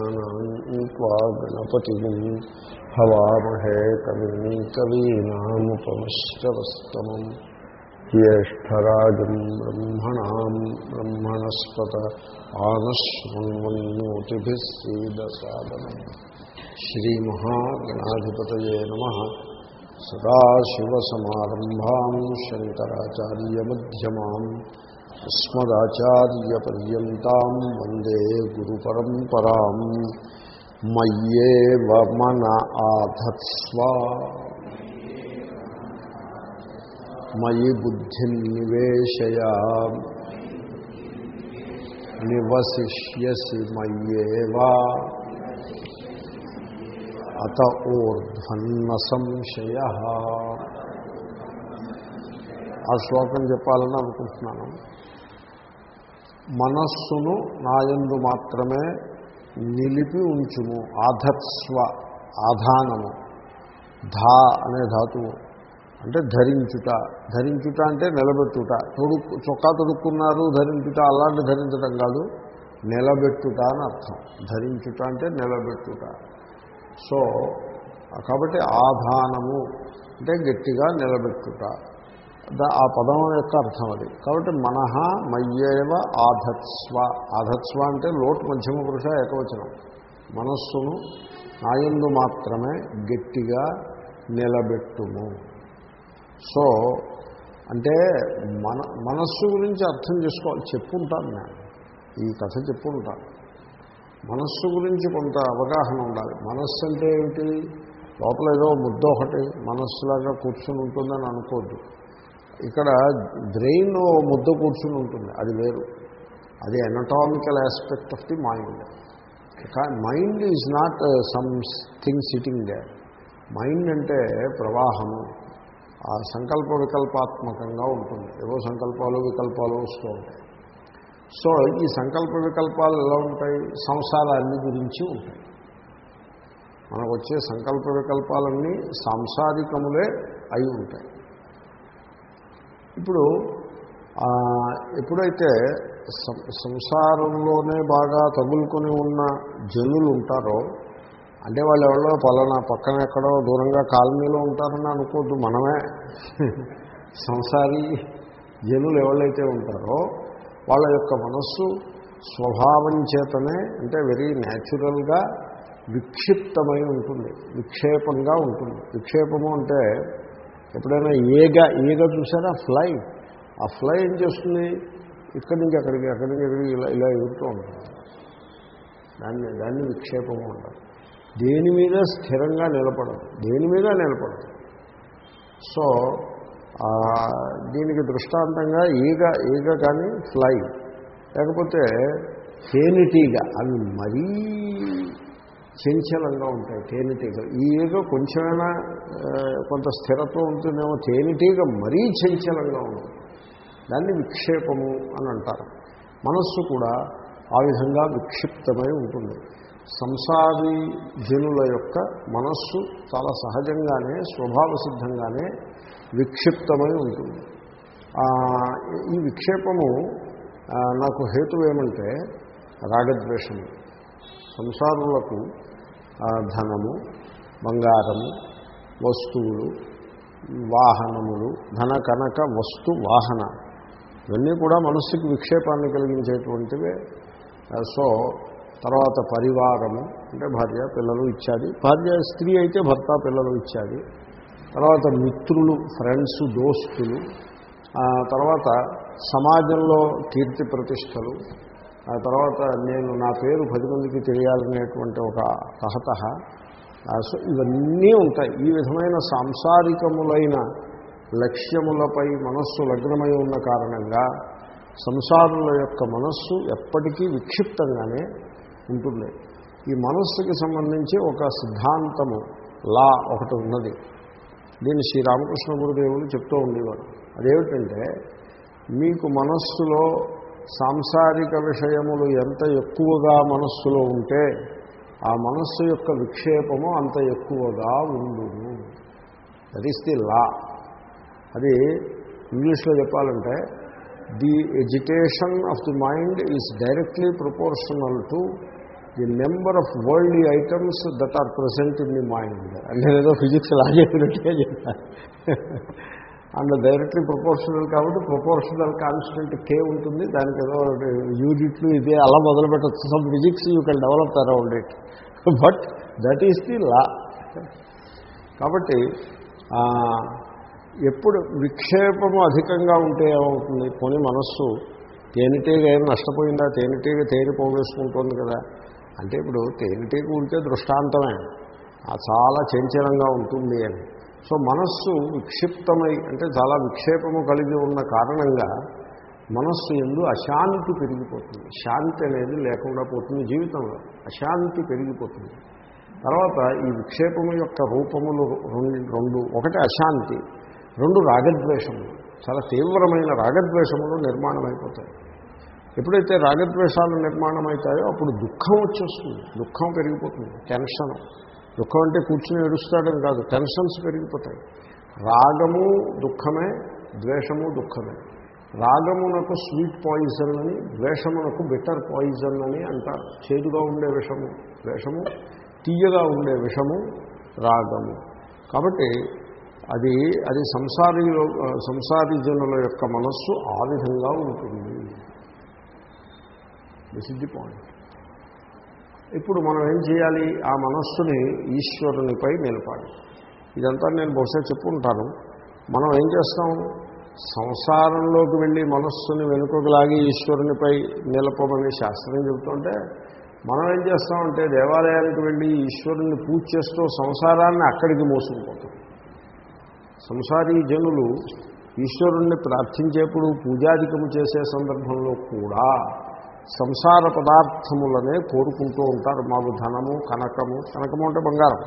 त्वा गणपतिम् हवामहे कविम् कवीनामुपमश्रवस्तमम् ज्येष्ठराजम् ब्रह्मणाम् ब्रह्मणस्पत आनश्वन्वन्नोतिभिः सीदसादनम् श्रीमहागणाधिपतये नमः सदाशिवसमारम्भाम् शङ्कराचार्यमध्यमाम् అస్మదాచార్యపర్యంతం వందే గురు పరంపరా మయ్యే వమన ఆధత్స్వ మయి బుద్ధిన్నివేశయ నివసిష్యసి మయ్యేవా అత ఊర్ధ్వన్న సంశయ ఆ శ్లోకం చెప్పాలని అనుకుంటున్నాను। మనస్సును నాయందు మాత్రమే నిలిపి ఉంచుము. ఆధత్స్వ ఆధానము. ధా అనే ధాతువు. అంటే ధరించుట. ధరించుట అంటే నిలబెట్టుట. తొడుక్కు చొక్కా తొడుక్కున్నారు ధరించుట. అలాంటి ధరించడం కాదు. నిలబెట్టుట అని అర్థం. ధరించుట అంటే నిలబెట్టుట. సో కాబట్టి ఆధానము. అంటే గట్టిగా నిలబెట్టుట. ఆ పదం యొక్క అర్థం అది. కాబట్టి మనహ మయ్యేవ ఆధత్స్వ. ఆధత్స్వ అంటే లోటు మధ్యమ పురుష ఏకవచనం. మనస్సును నాయందు మాత్రమే గట్టిగా నిలబెట్టుము. సో అంటే మన మనస్సు గురించి అర్థం చేసుకోవాలి. చెప్పుంటాను నేను. ఈ కథ చెప్పుంటాను మనస్సు గురించి కొంత అవగాహన ఉండాలి. మనస్సు అంటే ఏమిటి లోపల ఏదో ముద్ద ఒకటి. మనస్సులాగా కూర్చుని ఉంటుందని అనుకోద్దు. ఇక్కడ బ్రెయిన్ ముద్ద కూర్చుని ఉంటుంది. అది వేరు. అది anatomical aspect of the mind mind is not something sitting there mind అంటే ప్రవాహము. ఆ సంకల్ప వికల్పాత్మకంగా ఉంటుంది. ఏవో సంకల్పాలు వికల్పాలు వస్తూ ఉంటాయి. సో ఈ సంకల్ప వికల్పాలు ఎలా ఉంటాయి? సంసారాన్ని గురించి ఉంటాయి. మనకు వచ్చే సంకల్ప వికల్పాలన్నీ సాంసారికములే అయి ఉంటాయి. ఇప్పుడు ఎప్పుడైతే సంసారంలోనే బాగా తగులుకొని ఉన్న జనులు ఉంటారో అంటే వాళ్ళు ఎవరో పలానా పక్కన ఎక్కడో దూరంగా కాలనీలో ఉంటారని అనుకోద్దు మనమే. సంసారి జనులు ఎవరైతే ఉంటారో వాళ్ళ యొక్క మనస్సు స్వభావం చేతనే అంటే వెరీ న్యాచురల్గా విక్షిప్తమై ఉంటుంది విక్షేపంగా ఉంటుంది. విక్షేపము అంటే ఎప్పుడైనా ఈగ ఈగ చూసారా ఫ్లై. ఆ ఫ్లై ఏం చేస్తుంది? ఇక్కడి నుంచి అక్కడికి అక్కడి నుంచి ఎక్కడికి ఇలా ఇలా ఎగురుతూ ఉంటుంది. దాన్ని దాన్ని విక్షేపము అంటారు. దేని మీద స్థిరంగా నిలబడదు? దేని మీద నిలబడదు? సో దీనికి దృష్టాంతంగా ఈగ ఈగ కానీ ఫ్లై. లేకపోతే తేనెటీగ అవి మరీ చంచలంగా ఉంటాయి తేనెటీగ ఈ ఈగ కొంచెమైనా కొంత స్థిరత్వం ఉంటుందేమో తేనెటీగ మరీ చంచలంగా ఉంటుంది. దాన్ని విక్షేపము అని అంటారు. మనస్సు కూడా ఆ విధంగా విక్షిప్తమై ఉంటుంది. సంసారీ జనుల యొక్క మనస్సు చాలా సహజంగానే స్వభావ సిద్ధంగానే విక్షిప్తమై ఉంటుంది. ఈ విక్షేపము నాకు హేతు ఏమంటే రాగద్వేషము. సంసారులకు ధనము బంగారము వస్తువులు వాహనములు ధన కనక వస్తు వాహన ఇవన్నీ కూడా మనస్సుకి విక్షేపాన్ని కలిగించేటువంటివే. సో తర్వాత పరివారము అంటే భార్య పిల్లలు ఇచ్చాది. భార్య స్త్రీ అయితే భర్త పిల్లలు ఇచ్చాది. తర్వాత మిత్రులు ఫ్రెండ్స్ దోస్తులు తర్వాత సమాజంలో కీర్తి ప్రతిష్టలు ఆ తర్వాత నేను నా పేరు పది మందికి తెలియాలనేటువంటి ఒక తహత సో ఇవన్నీ ఉంటాయి. ఈ విధమైన సాంసారికములైన లక్ష్యములపై మనస్సు లగ్నమై ఉన్న కారణంగా సంసారుల యొక్క మనస్సు ఎప్పటికీ విక్షిప్తంగానే ఉంటుంది. ఈ మనస్సుకి సంబంధించి ఒక సిద్ధాంతము లా ఒకటి ఉన్నది. దీన్ని శ్రీరామకృష్ణ గురుదేవులు చెప్తూ ఉండేవారు. అదేమిటంటే మీకు మనస్సులో సాంసారిక విషయములు ఎంత ఎక్కువగా మనస్సులో ఉంటే ఆ మనస్సు యొక్క విక్షేపము అంత ఎక్కువగా ఉండును. దట్ ఈస్ ది లా అది ఇంగ్లీష్లో చెప్పాలంటే the education of the mind is directly proportional to the number of world items that are present in the mind అంటే ఏదో ఫిజిక్స్ లా చెప్పినట్టుగా చెప్పారు. అండ్ డైరెక్ట్లీ ప్రపోర్షనల్ కాబట్టి ప్రపోర్షనల్ కాన్స్టెంట్ కే ఉంటుంది. దానికి ఏదో యూనిట్లు ఇదే అలా మొదలుపెట్టచ్చు. Some physics you can develop around it but that is the law కాబట్టి ఎప్పుడు విక్షేపము అధికంగా ఉంటే ఏమవుతుంది? కొని మనస్సు తేనెటీగ ఏం నష్టపోయిందా? తేనెటీగ తేనె పోగేసుకుంటుంది కదా. అంటే ఇప్పుడు తేనెటీగ ఉంటే దృష్టాంతమే. చాలా చంచలంగా ఉంటుంది అని. సో మనస్సు విక్షిప్తమై అంటే చాలా విక్షేపము కలిగి ఉన్న కారణంగా మనస్సు ఎందు అశాంతి పెరిగిపోతుంది. శాంతి అనేది లేకుండా పోతుంది జీవితంలో. అశాంతి పెరిగిపోతుంది. తర్వాత ఈ విక్షేపము యొక్క రూపములు రెండు రెండు ఒకటి అశాంతి రెండు రాగద్వేషములు. చాలా తీవ్రమైన రాగద్వేషములు నిర్మాణం అయిపోతాయి ఎప్పుడైతే రాగద్వేషాలు నిర్మాణం అవుతాయో అప్పుడు దుఃఖం వచ్చేస్తుంది. దుఃఖం పెరిగిపోతుంది. టెన్షన్. దుఃఖం అంటే కూర్చుని ఏడుస్తాడని కాదు టెన్షన్స్ పెరిగిపోతాయి. రాగము దుఃఖమే ద్వేషము దుఃఖమే. రాగమునకు స్వీట్ పాయిజన్ అని ద్వేషమునకు బెటర్ పాయిజన్ అని అంటారు. చేదుగా ఉండే విషము ద్వేషము తీయగా ఉండే విషము రాగము. కాబట్టి అది అది సంసారి సంసారి జనుల యొక్క మనస్సు ఆ విధంగా ఉంటుంది. దిస్ ఇస్ ది పాయింట్ ఇప్పుడు మనం ఏం చేయాలి? ఆ మనస్సుని ఈశ్వరునిపై నిలపాలి. ఇదంతా నేను బహుశా చెప్పుకుంటాను. మనం ఏం చేస్తాం? సంసారంలోకి వెళ్ళి మనస్సుని వెనుకకు లాగి ఈశ్వరునిపై నిలపమని శాస్త్రం చెబుతుంటే మనం ఏం చేస్తామంటే దేవాలయానికి వెళ్ళి ఈశ్వరుని పూజ చేస్తూ సంసారాన్ని అక్కడికి మోసుకుపోతాం. సంసారీ జనులు ఈశ్వరుణ్ణి ప్రార్థించేప్పుడు పూజాధికము చేసే సందర్భంలో కూడా సంసార పదార్థములనే కోరుకుంటూ ఉంటారు. మాకు ధనము కనకము కనకము అంటే బంగారం.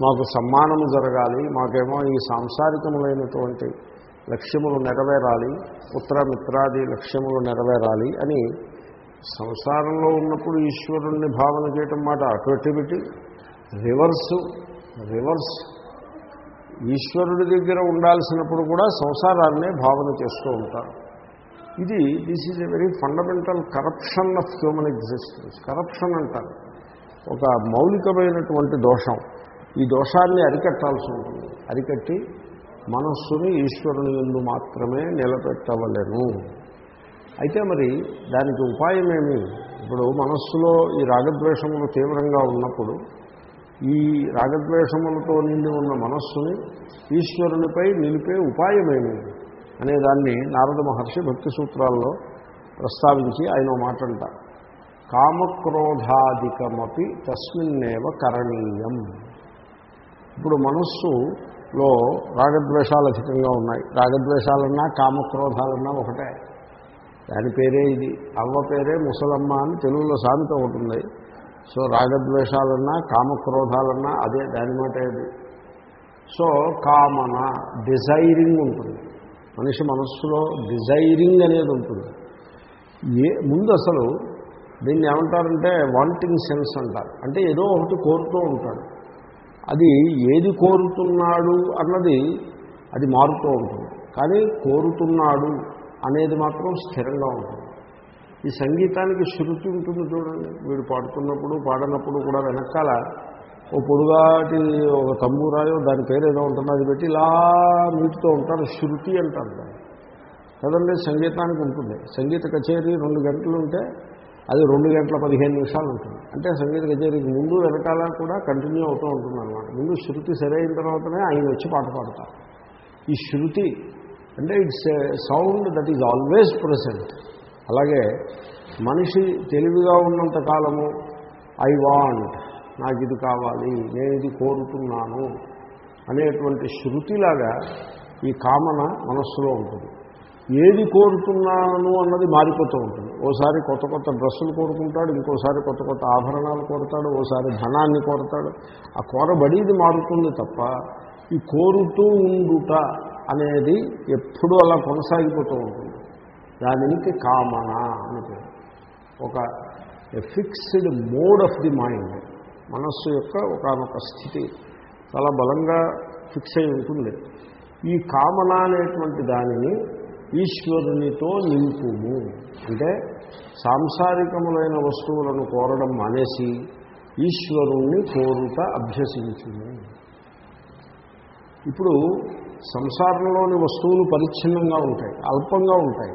మాకు సమ్మానము జరగాలి మాకేమో ఈ సాంసారికములైనటువంటి లక్ష్యములు నెరవేరాలి పుత్రమిత్రాది లక్ష్యములు నెరవేరాలి అని సంసారంలో ఉన్నప్పుడు ఈశ్వరుణ్ణి భావన చేయటం మాట అటు రివర్స్ రివర్సు రివర్స్ ఈశ్వరుడి దగ్గర ఉండాల్సినప్పుడు కూడా సంసారాన్నే భావన చేస్తూ ఉంటారు. ఇది this is a very fundamental corruption of human existence corruption అంటారు. ఒక మౌలికమైనటువంటి దోషం. ఈ దోషాన్ని అరికట్టాల్సి ఉంటుంది. అరికట్టి మనస్సుని ఈశ్వరుని ఎందు మాత్రమే నిలబెట్టవలను. అయితే మరి దానికి ఉపాయం ఏమి? ఇప్పుడు మనస్సులో ఈ రాగద్వేషములు తీవ్రంగా ఉన్నప్పుడు ఈ రాగద్వేషములతో నిండి ఉన్న మనస్సుని ఈశ్వరునిపై నిలిపే ఉపాయమేమి అనే దాన్ని నారద మహర్షి భక్తి సూత్రాల్లో ప్రస్తావించి ఆయన ఓ మాట అంటారు కామక్రోధాధికమపి తస్మిన్నేవ కరణీయం. ఇప్పుడు మనస్సులో రాగద్వేషాలు అధికంగా ఉన్నాయి. రాగద్వేషాలన్నా కామక్రోధాలన్నా ఒకటే. దాని పేరే ఇది. అవ్వ పేరే ముసలమ్మ అని తెలుగులో సామెత ఉంటుంది సో రాగద్వేషాలన్నా కామక్రోధాలన్నా అదే దాని మాట ఇది సో కామన డిజైరింగ్ ఉంటుంది. మనిషి మనస్సులో డిజైరింగ్ అనేది ఉంటుంది. ఏ ముందు అసలు దీన్ని ఏమంటారంటే వాంటింగ్ సెన్స్ అంటారు. అంటే ఏదో ఒకటి కోరుతూ ఉంటాడు. అది ఏది కోరుతున్నాడు అన్నది అది మారుతూ ఉంటుంది. కానీ కోరుతున్నాడు అనేది మాత్రం స్థిరంగా ఉంటుంది. ఈ సంగీతానికి శృతి ఉంటుంది చూడండి. వీడు పాడుతున్నప్పుడు పాడనప్పుడు కూడా వెనకాల ఓ పొడుగాటి ఒక తమ్మురాయో దాని పేరు ఏదో ఉంటుంది అది పెట్టి ఇలా మీటుతో ఉంటారు శృతి అంటారు దాన్ని. కదండి? సంగీతానికి ఉంటుంది. సంగీత కచేరీ రెండు గంటలు ఉంటే అది రెండు గంటల పదిహేను నిమిషాలు ఉంటుంది. అంటే సంగీత కచేరీకి ముందు వెనకాల కూడా కంటిన్యూ అవుతూ ఉంటుంది అనమాట ముందు శృతి సరైన తర్వాతనే ఆయన వచ్చి పాట పాడతారు. ఈ శృతి అంటే it's a sound that is always present అలాగే మనిషి తెలివిగా ఉన్నంత కాలము ఐ వాంట్ నాకు ఇది కావాలి నేను ఇది కోరుతున్నాను అనేటువంటి శృతిలాగా ఈ కామన మనస్సులో ఉంటుంది. ఏది కోరుతున్నాను అన్నది మారిపోతూ ఉంటుంది. ఓసారి కొత్త కొత్త డ్రెస్సులు కోరుకుంటాడు ఇంకోసారి కొత్త కొత్త ఆభరణాలు కోరుతాడు ఓసారి ధనాన్ని కోరుతాడు. ఆ కోరబడిది మారుతుంది తప్ప ఈ కోరుతూ ఉండుట అనేది ఎప్పుడూ అలా కొనసాగిపోతూ ఉంటుంది. దానికి కామన అని ఒక fixed mode of the mind మనస్సు యొక్క ఒకనొక స్థితి చాలా బలంగా ఫిక్స్ అయి ఉంటుంది. ఈ కామన అనేటువంటి దానిని ఈశ్వరునితో నింపుము. అంటే సాంసారికములైన వస్తువులను కోరడం మానేసి ఈశ్వరుణ్ణి కోరుట అభ్యసించుము. ఇప్పుడు సంసారంలోని వస్తువులు పరిచ్ఛిన్నంగా ఉంటాయి అల్పంగా ఉంటాయి.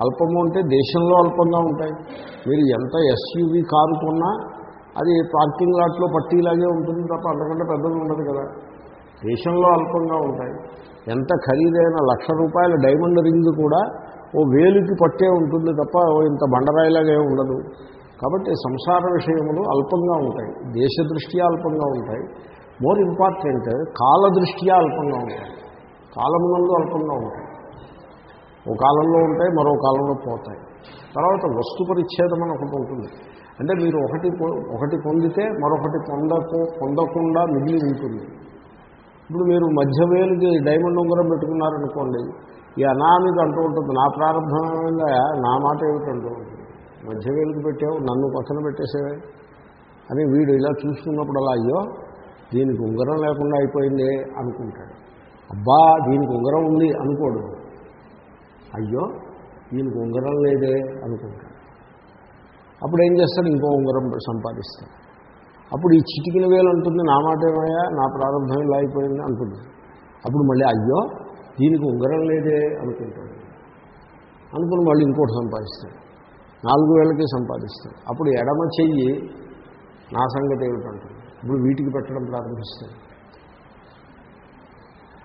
అల్పము అంటే దేశంలో అల్పంగా ఉంటాయి. మీరు ఎంత ఎస్యూవి కారు కొన్నా అది పార్కింగ్ లాట్లో పట్టీలాగే ఉంటుంది తప్ప అంతకంటే పెద్దది ఉండదు కదా. దేశంలో అల్పంగా ఉంటాయి. ఎంత ఖరీదైన లక్ష రూపాయల డైమండ్ రింగ్ కూడా ఓ వేలుకి పట్టే ఉంటుంది తప్ప ఓ ఇంత బండరాయిలాగే ఉండదు. కాబట్టి సంసార విషయములు అల్పంగా ఉంటాయి. దేశ దృష్ట్యా అల్పంగా ఉంటాయి. మోర్ ఇంపార్టెంట్ కాల దృష్ట్యా అల్పంగా ఉంటాయి. కాలమునందు అల్పంగా ఉంటాయి. ఓ కాలంలో ఉంటాయి మరో కాలంలో పోతాయి. తర్వాత వస్తు పరిచ్ఛేదం అని ఒకటి ఉంటుంది. అంటే మీరు ఒకటి పొ- ఒకటి పొందితే మరొకటి పొందకు పొందకుండా మిగిలి ఉంటుంది. ఇప్పుడు మీరు మధ్య వేలుకి డైమండ్ ఉంగరం పెట్టుకున్నారనుకోండి ఈ అనామికి అంటూ ఉంటుంది. నా ప్రారంభంగా నా మాట ఏమిటంటూ ఉంటుంది. మధ్య వేలుకి పెట్టావు నన్ను పక్కన పెట్టేసేవే. అని వీడు ఇలా చూసుకున్నప్పుడు అలా అయ్యో దీనికి ఉంగరం లేకుండా అయిపోయింది అనుకుంటాడు. అబ్బా దీనికి ఉంగరం ఉంది అనుకోడు. అయ్యో దీనికి ఉంగరం లేదే అనుకుంటాడు. అప్పుడు ఏం చేస్తాడు? ఇంకో ఉంగరం సంపాదిస్తాడు. అప్పుడు ఈ చిటికిన వేలు అంటుంది నా మాట ఏమయ్యా? నా ప్రారంభం ఇలా అయిపోయింది అంటుంది. అప్పుడు మళ్ళీ అయ్యో దీనికి ఉంగరం లేదే అనుకుంటాడు. అనుకుని మళ్ళీ ఇంకోటి సంపాదిస్తాడు. నాలుగు వేలకి సంపాదిస్తాడు. అప్పుడు ఎడమ చెయ్యి నా సంగతి ఏమిటంటుంది ఇప్పుడు వీటికి పెట్టడం ప్రారంభిస్తాడు.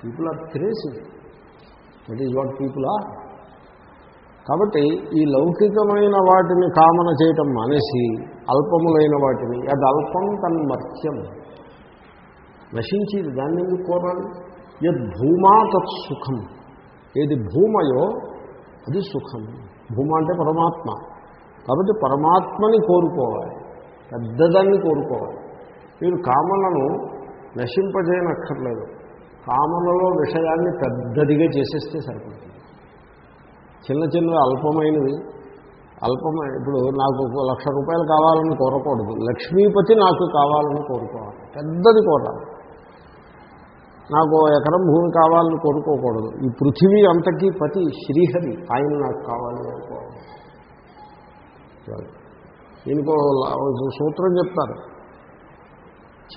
People are crazy that is what people are కాబట్టి ఈ లౌకికమైన వాటిని కామన చేయటం మానేసి అల్పములైన వాటిని అది అల్పం తన్మర్త్యం నశించేది దాన్ని ఎందుకు కోరాలి? యద్భూమా తత్ సుఖం. ఏది భూమయో అది సుఖం. భూమ అంటే పరమాత్మ. కాబట్టి పరమాత్మని కోరుకోవాలి. పెద్దదాన్ని కోరుకోవాలి. మీరు కామలను నశింపజేయనక్కర్లేదు. కామనలో విషయాన్ని పెద్దదిగా చేసేస్తే సరిపడుతుంది చిన్న చిన్న అల్పమైనవి. అల్పమైన ఇప్పుడు నాకు ఒక లక్ష రూపాయలు కావాలని కోరకూడదు. లక్ష్మీపతి నాకు కావాలని కోరుకోవాలి. పెద్దది కోరాలి నాకు ఓ ఎకరం భూమి కావాలని కోరుకోకూడదు. ఈ పృథివీ అంతకీ పతి శ్రీహరి. ఆయన నాకు కావాలని అనుకోవాలి. దీనికో సూత్రం చెప్తారు.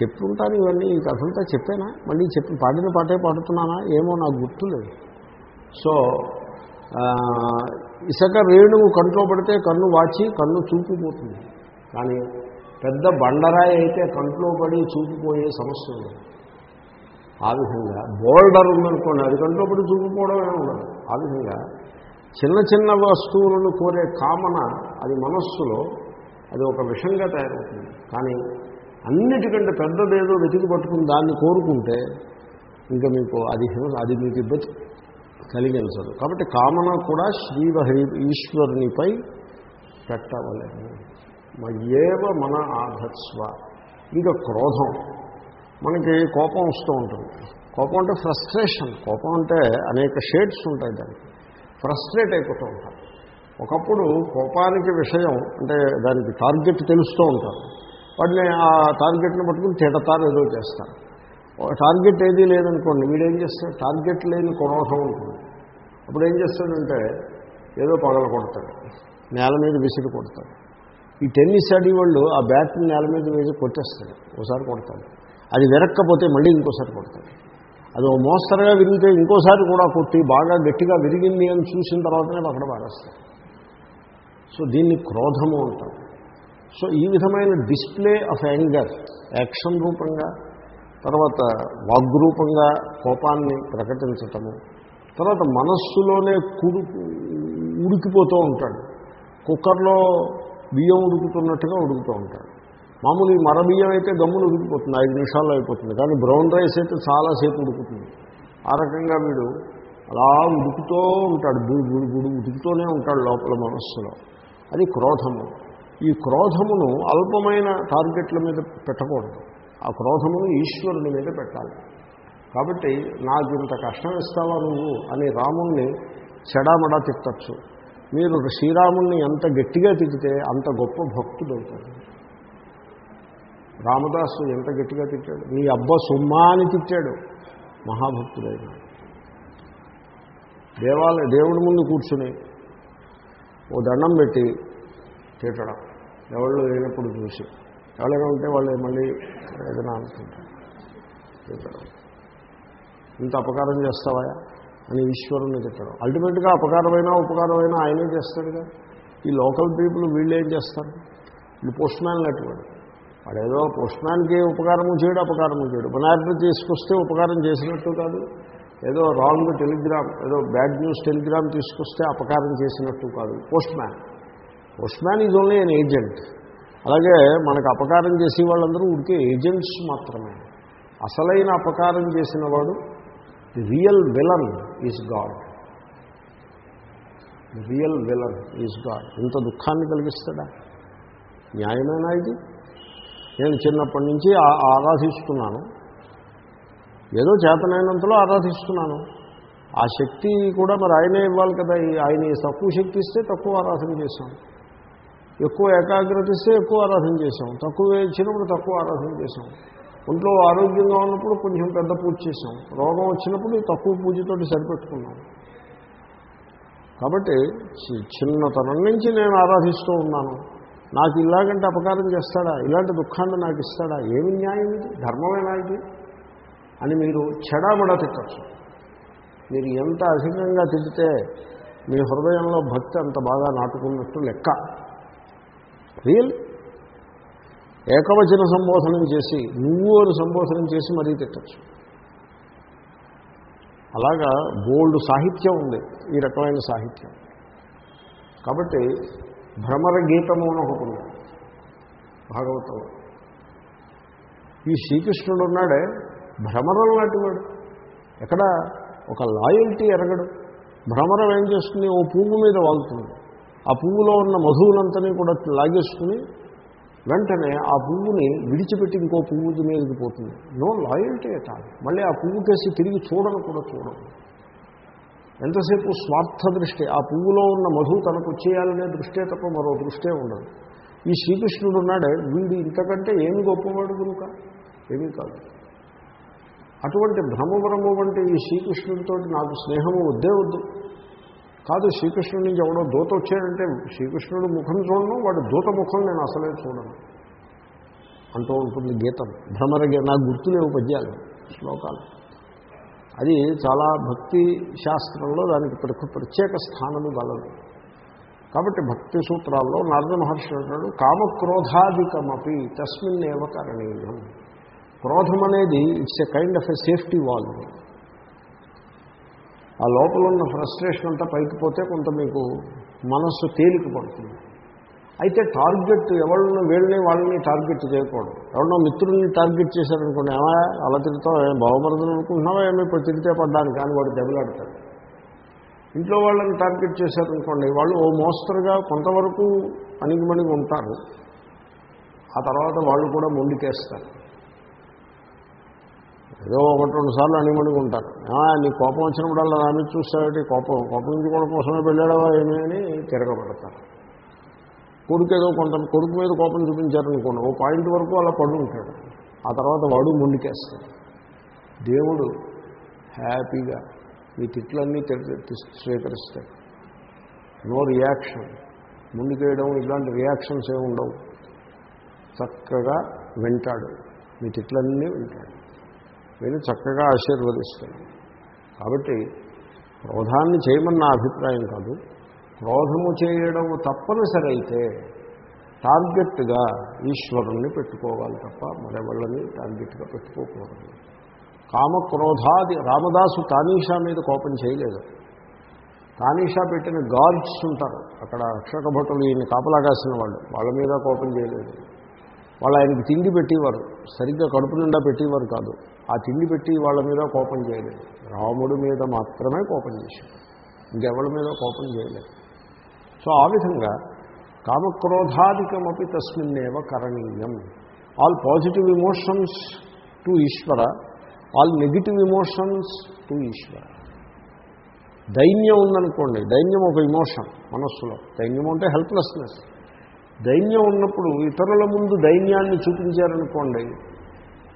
చెప్పుంటాను ఇవన్నీ. ఈ కథంతా చెప్పానా? మళ్ళీ చెప్పి పాడిన పాటే పాడుతున్నానా? ఏమో నాకు గుర్తులేదు. సో ఇసక రేణువు కంట్లో పడితే కన్ను వాచి కన్ను చూపిపోతుంది కానీ పెద్ద బండరాయి అయితే కంట్లో పడి చూపిపోయే సమస్య ఉంది ఆ విధంగా బోల్డర్ ఉందనుకోండి అది కంట్లో పడి చూపిపోవడమే ఉండదు. ఆ విధంగా చిన్న చిన్న వస్తువులను కోరే కామన అది మనస్సులో అది ఒక విషంగా తయారవుతుంది. కానీ అన్నిటికంటే పెద్దదేదో వెతికి పట్టుకుని దాన్ని కోరుకుంటే ఇంకా మీకు అది అది మీకు ఇబ్బంది కలిగించదు కాబట్టి కామన కూడా శ్రీవహరి ఈశ్వరునిపై పెట్టవలేము మయ్యేవ మన ఆధత్స్వ. ఇంకా క్రోధం. మనకి కోపం వస్తూ ఉంటుంది. కోపం అంటే ఫ్రస్ట్రేషన్. కోపం అంటే అనేక షేడ్స్ ఉంటాయి దానికి. ఫ్రస్ట్రేట్ అయిపోతూ ఉంటారు. ఒకప్పుడు కోపానికి విషయం అంటే దానికి టార్గెట్ తెలుస్తూ ఉంటారు. వాటిని ఆ టార్గెట్ని పట్టుకుని తిడతారు ఏదో చేస్తారు. టార్గెట్ ఏదీ లేదనుకోండి వీడేం చేస్తాడు? టార్గెట్ లేని కొనవసం ఉంటుంది. అప్పుడు ఏం చేస్తాడంటే ఏదో పగల కొడతాడు నేల మీద విసిరి కొడతాడు. ఈ టెన్నిస్ ఆడి వాళ్ళు ఆ బ్యాట్ని నేల మీద వేసి కొట్టేస్తాడు ఒకసారి కొడతాడు. అది విరక్కపోతే మళ్ళీ ఇంకోసారి కొడతాడు. అది ఓ మోస్తరుగా విరిగితే ఇంకోసారి కూడా కొట్టి బాగా గట్టిగా విరిగింది అని చూసిన తర్వాతనే అక్కడ పారేస్తాడు. సో దీన్ని క్రోధము అంటారు సో ఈ విధమైన డిస్ప్లే ఆఫ్ యాంగర్ యాక్షన్ రూపంగా తర్వాత వాగ్రూపంగా కోపాన్ని ప్రకటించటము తర్వాత మనస్సులోనే కుడు ఉడికిపోతూ ఉంటాడు. కుక్కర్లో బియ్యం ఉడుకుతున్నట్టుగా ఉడుకుతూ ఉంటాడు. మామూలు ఈ మర బియ్యం అయితే గమ్ములు ఉడికిపోతుంది ఐదు నిమిషాల్లో అయిపోతుంది. కానీ బ్రౌన్ రైస్ అయితే చాలాసేపు ఉడుకుతుంది. ఆ రకంగా వీడు అలా ఉడుకుతూ ఉంటాడు గుడి గుడి గుడి ఉడుకుతూనే ఉంటాడు లోపల మనస్సులో. అది క్రోధము. ఈ క్రోధమును అల్పమైన టార్గెట్ల మీద పెట్టకూడదు. ఆ క్రోధమును ఈశ్వరుని మీద పెట్టాలి. కాబట్టి నాకు ఇంత కష్టం ఇస్తావా నువ్వు? అని రాముణ్ణి చెడామడా తిట్టచ్చు. మీరు శ్రీరాముణ్ణి ఎంత గట్టిగా తిట్టితే అంత గొప్ప భక్తుడు అవుతాడు రామదాసు ఎంత గట్టిగా తిట్టాడు? నీ అబ్బ సుమ్మా అని తిట్టాడు మహాభక్తుడైన. దేవాలయ దేవుడి ముందు కూర్చుని ఓ దండం పెట్టి తిట్టడం. ఎవళ్ళు లేనప్పుడు చూసి. ఎవరైనా ఉంటే వాళ్ళు మళ్ళీ ఏదైనా అనుకుంటారు. ఇంత అపకారం చేస్తావా అని ఈశ్వరుణ్ణి తిట్టడం అల్టిమేట్గా అపకారమైనా ఉపకారమైనా ఆయనే చేస్తాడుగా ఈ లోకల్ పీపుల్ వీళ్ళు ఏం చేస్తారు? వీళ్ళు పోస్ట్ మ్యాన్ వాడు వాడు ఏదో పోస్ట్ మ్యాన్కి ఉపకారము చేయడు అపకారము చేయడు. బనార్డర్ తీసుకొస్తే ఉపకారం చేసినట్టు కాదు. ఏదో రాంగ్ టెలిగ్రామ్ ఏదో బ్యాడ్ న్యూస్ టెలిగ్రామ్ తీసుకొస్తే అపకారం చేసినట్టు కాదు. Postman. Postman is only an agent. అలాగే మనకు అపకారం చేసే వాళ్ళందరూ ఉడికే ఏజెంట్స్ మాత్రమే. అసలైన అపకారం చేసిన వాడు the real villain is God real villain is God ఇంత దుఃఖాన్ని కలిగిస్తాడా? న్యాయమేనా ఇది? నేను చిన్నప్పటి నుంచి ఆరాధిస్తున్నాను. ఏదో చేతనైనంతలో ఆరాధిస్తున్నాను. ఆ శక్తి కూడా మరి ఆయనే ఇవ్వాలి కదా. ఆయన ఈ తక్కువ శక్తి ఇస్తే తక్కువ ఆరాధన చేశాను ఎక్కువ ఏకాగ్రత ఇస్తే ఎక్కువ ఆరాధన చేసాం తక్కువ ఇచ్చినప్పుడు తక్కువ ఆరాధన చేసాం ఒంట్లో ఆరోగ్యంగా ఉన్నప్పుడు కొంచెం పెద్ద పూజ చేసాం రోగం వచ్చినప్పుడు తక్కువ పూజతోటి సరిపెట్టుకున్నాం. కాబట్టి చిన్నతనం నుంచి నేను ఆరాధిస్తూ ఉన్నాను. నాకు ఇలాగంటే అపకారం చేస్తాడా? ఇలాంటి దుఃఖాన్ని నాకు ఇస్తాడా? ఏమి న్యాయం ఇది? ధర్మమేనా ఇది? అని మీరు చెడామడ తిట్టచ్చు. మీరు ఎంత అధికంగా తిడితే మీ హృదయంలో భక్తి అంత బాగా నాటుకున్నట్టు లెక్క. రియల్ ఏకవచన సంబోధనం చేసి నువ్వు అని సంబోధనం చేసి మరీ తిట్టచ్చు. అలాగా బోల్డ్ సాహిత్యం ఉంది ఈ రకమైన సాహిత్యం. కాబట్టి భ్రమర గీతము అని ఒకటి ఉంది భాగవతం ఈ శ్రీకృష్ణుడు ఉన్నాడే భ్రమరం లాంటివాడు ఎక్కడ? ఒక లాయల్టీ ఎరగడు. భ్రమరం ఏం చేస్తుంది? ఓ పువ్వు మీద వాళ్తుంది ఆ పువ్వులో ఉన్న మధువులంతని కూడా లాగేసుకుని వెంటనే ఆ పువ్వుని విడిచిపెట్టి ఇంకో పువ్వు మీదకి పోతుంది. నో లాయల్టీ అట్ మళ్ళీ ఆ పువ్వు కేసి తిరిగి చూడను కూడా చూడను. ఎంతసేపు స్వార్థ దృష్టి ఆ పువ్వులో ఉన్న మధువు తనకు వచ్చేయాలనే దృష్టే తప్ప మరో దృష్టే ఉండదు. ఈ శ్రీకృష్ణుడు ఉన్నాడే వీడు ఇంతకంటే ఏమి గొప్పవాడు కనుక? ఏమీ కాదు. అటువంటి భ్రమభ్రమ వంటి ఈ శ్రీకృష్ణుడితో నాకు స్నేహము వద్దే వద్దు. కాదు శ్రీకృష్ణుడి నుంచి ఎవడో దూత వచ్చాడంటే శ్రీకృష్ణుడు ముఖం చూడను వాడు దూత ముఖం నేను అసలే చూడను అంటూ ఉంటుంది గీతం. భ్రమర నాకు గుర్తులేవు పద్యాలు శ్లోకాలు. అది చాలా భక్తి శాస్త్రంలో దానికి ప్రత్యేక స్థానము గలదు. కాబట్టి భక్తి సూత్రాల్లో నారద మహర్షి అంటాడు కామక్రోధాధికమపి తస్మిన్నేవ కరణీయం. క్రోధం అనేది it's a kind of a safety valve. ఆ లోపల ఉన్న ఫ్రస్ట్రేషన్ అంతా పైకి పోతే కొంత మీకు మనస్సు తేలిక పడుతుంది. అయితే టార్గెట్ ఎవరిని వీళ్ళని వాళ్ళని టార్గెట్ చేయకూడదు. ఎవరినో మిత్రుల్ని టార్గెట్ చేశారనుకోండి ఏమా అలా తిరుగుతాం ఏం బావమరుదులు అనుకుంటున్నావా? ఏమో ఇప్పుడు తిరిగితే పడ్డాను కానీ వాడు దెబ్బలాడతాడు. ఇంట్లో వాళ్ళని టార్గెట్ చేశారనుకోండి వాళ్ళు ఓ మోస్తరుగా కొంతవరకు అణిగిమణిగి ఉంటారు. ఆ తర్వాత వాళ్ళు కూడా మొండికేస్తారు. ఏదో ఒకటి రెండు సార్లు అణిగిమణిగి ఉంటారు నీ కోపం వచ్చినప్పుడల్లా నా మీద చూస్తావేటి? కోపం కోపించుకోవడం కోసమే వెళ్ళాడవా ఏమీ అని తిరగబడతారు. కొడుకు ఏదో కొంత కొడుకు మీద కోపం చూపించారనుకోండి ఓ పాయింట్ వరకు అలా పడు ఉంటాడు ఆ తర్వాత వాడు ముందుకేస్తాడు దేవుడు హ్యాపీగా మీ తిట్లన్నీ స్వీకరిస్తాడు. No reaction. ముందుకేయడం ఇలాంటి రియాక్షన్స్ ఏమి ఉండవు. చక్కగా వింటాడు. మీ తిట్లన్నీ వింటాడు. వెళ్ళి చక్కగా ఆశీర్వదిస్తుంది కాబట్టి క్రోధాన్ని చేయమని నా అభిప్రాయం కాదు. క్రోధము చేయడం తప్పనిసరైతే టార్గెట్గా ఈశ్వరుణ్ణి పెట్టుకోవాలి తప్ప మరెవళ్ళని టార్గెట్గా పెట్టుకోకూడదు. కామక్రోధాది రామదాసు తానీషా మీద కోపం చేయలేదు. తానీషా పెట్టిన గార్డ్స్ ఉంటారు. అక్కడ అక్షక భటులు ఈయన కాపలా కాసిన వాళ్ళు. వాళ్ళ మీద కోపం చేయలేదు. వాళ్ళు ఆయనకి తిండి పెట్టేవారు. సరిగ్గా కడుపు నిండా పెట్టేవారు కాదు. ఆ తిండి పెట్టి వాళ్ళ మీద కోపం చేయలేదు. రాముడి మీద మాత్రమే కోపం చేశారు ఇంకెవరి మీద కోపం చేయలేదు. సో ఆ విధంగా కామక్రోధాధికమపి తస్మిన్నేవ కరణీయం. All positive emotions to Ishwara all negative emotions to Ishwara. దైన్యం ఉందనుకోండి దైన్యం ఒక ఇమోషన్ మనస్సులో. దైన్యం అంటే హెల్ప్లెస్నెస్. దైన్యం ఉన్నప్పుడు ఇతరుల ముందు దైన్యాన్ని చూపించారనుకోండి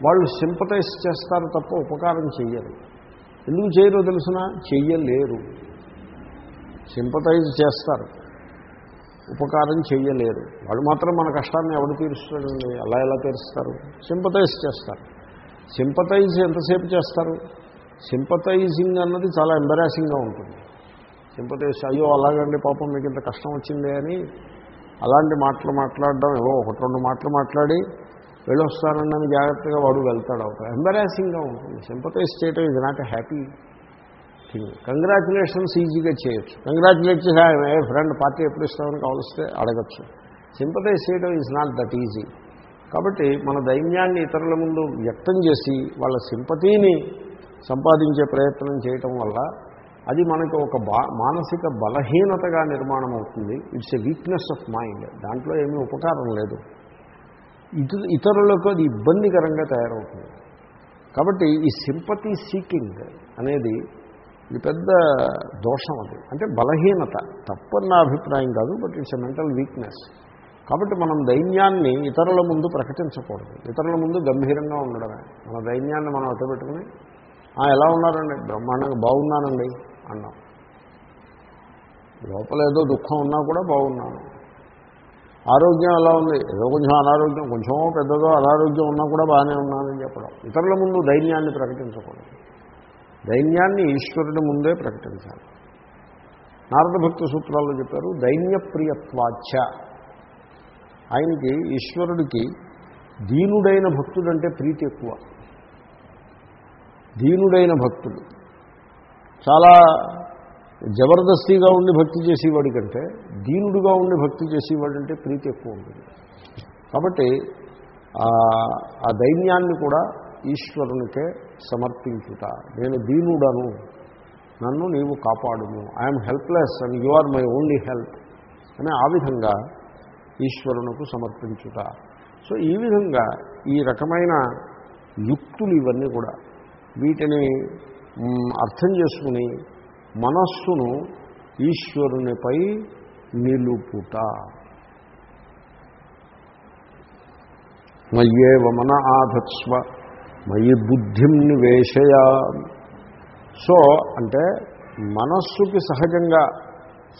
వాళ్ళు సింపతైజ్ చేస్తారు తప్ప ఉపకారం చెయ్యరు. ఎందుకు చేయరో తెలిసిన? చెయ్యలేరు. సింపతైజ్ చేస్తారు. ఉపకారం చేయలేరు వాళ్ళు మాత్రం మన కష్టాన్ని ఎవడు తీరుస్తాడండి? అలా ఎలా తీరుస్తారు? సింపతైజ్ చేస్తారు. సింపతైజ్ ఎంతసేపు చేస్తారు? సింపతైజింగ్ అన్నది చాలా ఎంబరాసింగ్గా ఉంటుంది. సింపతైజ్ అయ్యో అలాగండి పాపం మీకు ఇంత కష్టం వచ్చిందే అని అలాంటి మాటలు మాట్లాడడం ఏవో ఒకటి రెండు మాటలు మాట్లాడి వెళ్ళొస్తానని జాగ్రత్తగా వాడు వెళ్తాడు. అవుతాడు ఎంబరాసింగ్గా ఉంటుంది. సింపతైజ్ చేయటం ఇది నాట్ హ్యాపీ థింగ్ కంగ్రాచులేషన్స్ ఈజీగా చేయొచ్చు. కంగ్రాచులేట్ చేసి ఏ ఫ్రెండ్ పార్టీ ఎప్పుడు ఇస్తామని కావలిస్తే అడగచ్చు. సింపతైజ్ చేయడం ఈజ్ నాట్ దట్ ఈజీ కాబట్టి మన దైన్యాన్ని ఇతరుల ముందు వ్యక్తం చేసి వాళ్ళ సింపతిని సంపాదించే ప్రయత్నం చేయటం వల్ల అది మనకు ఒక బా మానసిక బలహీనతగా నిర్మాణం అవుతుంది it's a weakness of mind దాంట్లో ఏమీ ఉపకారం లేదు. ఇతరు ఇతరులకు అది ఇబ్బందికరంగా తయారవుతుంది. కాబట్టి ఈ సింపతి సీకింగ్ అనేది ఇది పెద్ద దోషం అది. అంటే బలహీనత. తప్పని నా అభిప్రాయం కాదు but it's a mental weakness కాబట్టి మనం దైన్యాన్ని ఇతరుల ముందు ప్రకటించకూడదు. ఇతరుల ముందు గంభీరంగా ఉండడమే. మన దైన్యాన్ని మనం అట్టబెట్టుకుని ఎలా ఉన్నారండి? బ్రహ్మాండంగా బాగున్నానండి. అన్నాం. లోపల ఏదో దుఃఖం ఉన్నా కూడా బాగున్నాను. ఆరోగ్యం ఎలా ఉంది? ఏదో కొంచెం అనారోగ్యం కొంచెం పెద్దదో అనారోగ్యం ఉన్నా కూడా బాగానే ఉన్నానని చెప్పడం. ఇతరుల ముందు దైన్యాన్ని ప్రకటించకూడదు. దైన్యాన్ని ఈశ్వరుడి ముందే ప్రకటించాలి. నారద భక్తి సూత్రాల్లో చెప్పారు దైన్యప్రియత్వాచ ఆయనకి ఈశ్వరుడికి దీనుడైన భక్తుడంటే ప్రీతి ఎక్కువ. దీనుడైన భక్తుడు. చాలా జబర్దస్తిగా ఉండి భక్తి చేసేవాడి కంటే దీనుడుగా ఉండి భక్తి చేసేవాడంటే ప్రీతి ఎక్కువ ఉంటుంది. కాబట్టి ఆ- దైన్యాన్ని కూడా ఈశ్వరునికే సమర్పించుట. నేను దీనుడను. నన్ను నీవు కాపాడుము. I'm helpless and you are my only help అని ఆ విధంగా ఈశ్వరునకు సమర్పించుట. సో ఈ విధంగా ఈ రకమైన యుక్తులు ఇవన్నీ కూడా వీటిని అర్థం చేసుకుని మనస్సును ఈశ్వరునిపై నిలుపుట. మయ్యేవ మన ఆధత్స్వ మయి బుద్ధిం నివేశయ. సో అంటే మనస్సుకి సహజంగా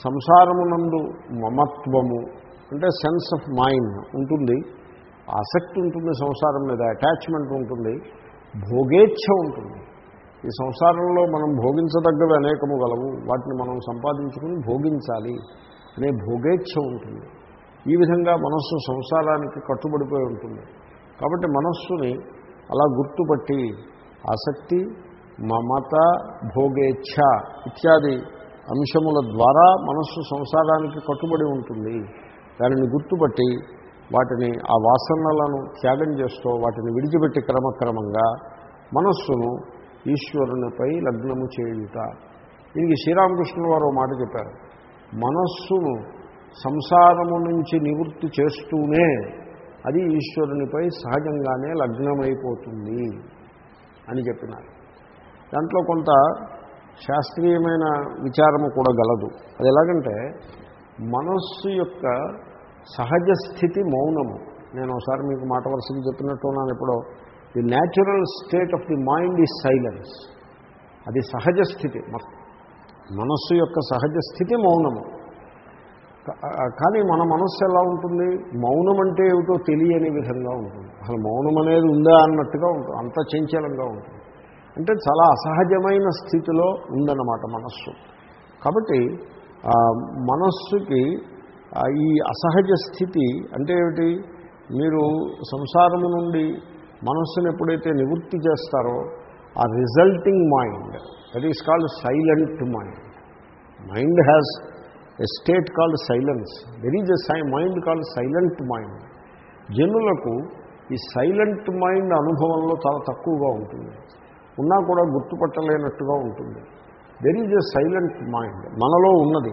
సంసారమునందు మమత్వము అంటే సెన్స్ ఆఫ్ మైండ్ ఉంటుంది ఆసక్తి ఉంటుంది సంసారం మీద అటాచ్మెంట్ ఉంటుంది భోగేచ్ఛ ఉంటుంది. ఈ సంసారంలో మనం భోగించదగ్గవి అనేకము గలవు. వాటిని మనం సంపాదించుకుని భోగించాలి అనే భోగేచ్ఛ ఉంటుంది. ఈ విధంగా మనస్సు సంసారానికి కట్టుబడిపోయి ఉంటుంది. కాబట్టి మనస్సుని అలా గుర్తుపట్టి ఆసక్తి మమత భోగేచ్ఛ ఇత్యాది అంశముల ద్వారా మనస్సు సంసారానికి కట్టుబడి ఉంటుంది. దానిని గుర్తుపట్టి వాటిని ఆ వాసనలను త్యాగం చేస్తూ వాటిని విడిచిపెట్టి క్రమక్రమంగా మనస్సును ఈశ్వరునిపై లగ్నము చేయుట. దీనికి శ్రీరామకృష్ణుల వారు మాట చెప్పారు. మనస్సును సంసారము నుంచి నివృత్తి చేస్తూనే అది ఈశ్వరునిపై సహజంగానే లగ్నమైపోతుంది అని చెప్పినారు. దాంట్లో కొంత శాస్త్రీయమైన విచారము కూడా గలదు. అది ఎలాగంటే మనస్సు యొక్క సహజ స్థితి మౌనము. నేను ఒకసారి మీకు మాట వరుసకి చెప్పినట్టు నాను ఎప్పుడో. The natural state of the mind is silence అది సహజ స్థితి. మ- మనస్సు యొక్క సహజ స్థితి మౌనము. కానీ మన మనస్సు ఎలా ఉంటుంది? మౌనం అంటే ఏమిటో తెలియని విధంగా ఉంటుంది. అసలు మౌనం అనేది ఉందా అన్నట్టుగా ఉంటుంది అంత చంచలంగా ఉంటుంది. అంటే చాలా అసహజమైన స్థితిలో ఉందన్నమాట మనస్సు. కాబట్టి మనస్సుకి ఈ అసహజ స్థితి అంటే ఏమిటి? మీరు సంసారము నుండి మనస్సును ఎప్పుడైతే నివృత్తి చేస్తారో ఆ resulting mind that is called silent mind mind has a state called silence there is a sigh mind called silent mind జనులకు ఈ సైలెంట్ మైండ్ అనుభవంలో చాలా తక్కువగా ఉంటుంది. ఉన్నా కూడా గుర్తుపట్టలేనట్టుగా ఉంటుంది. There is a silent mind మనలో ఉన్నది.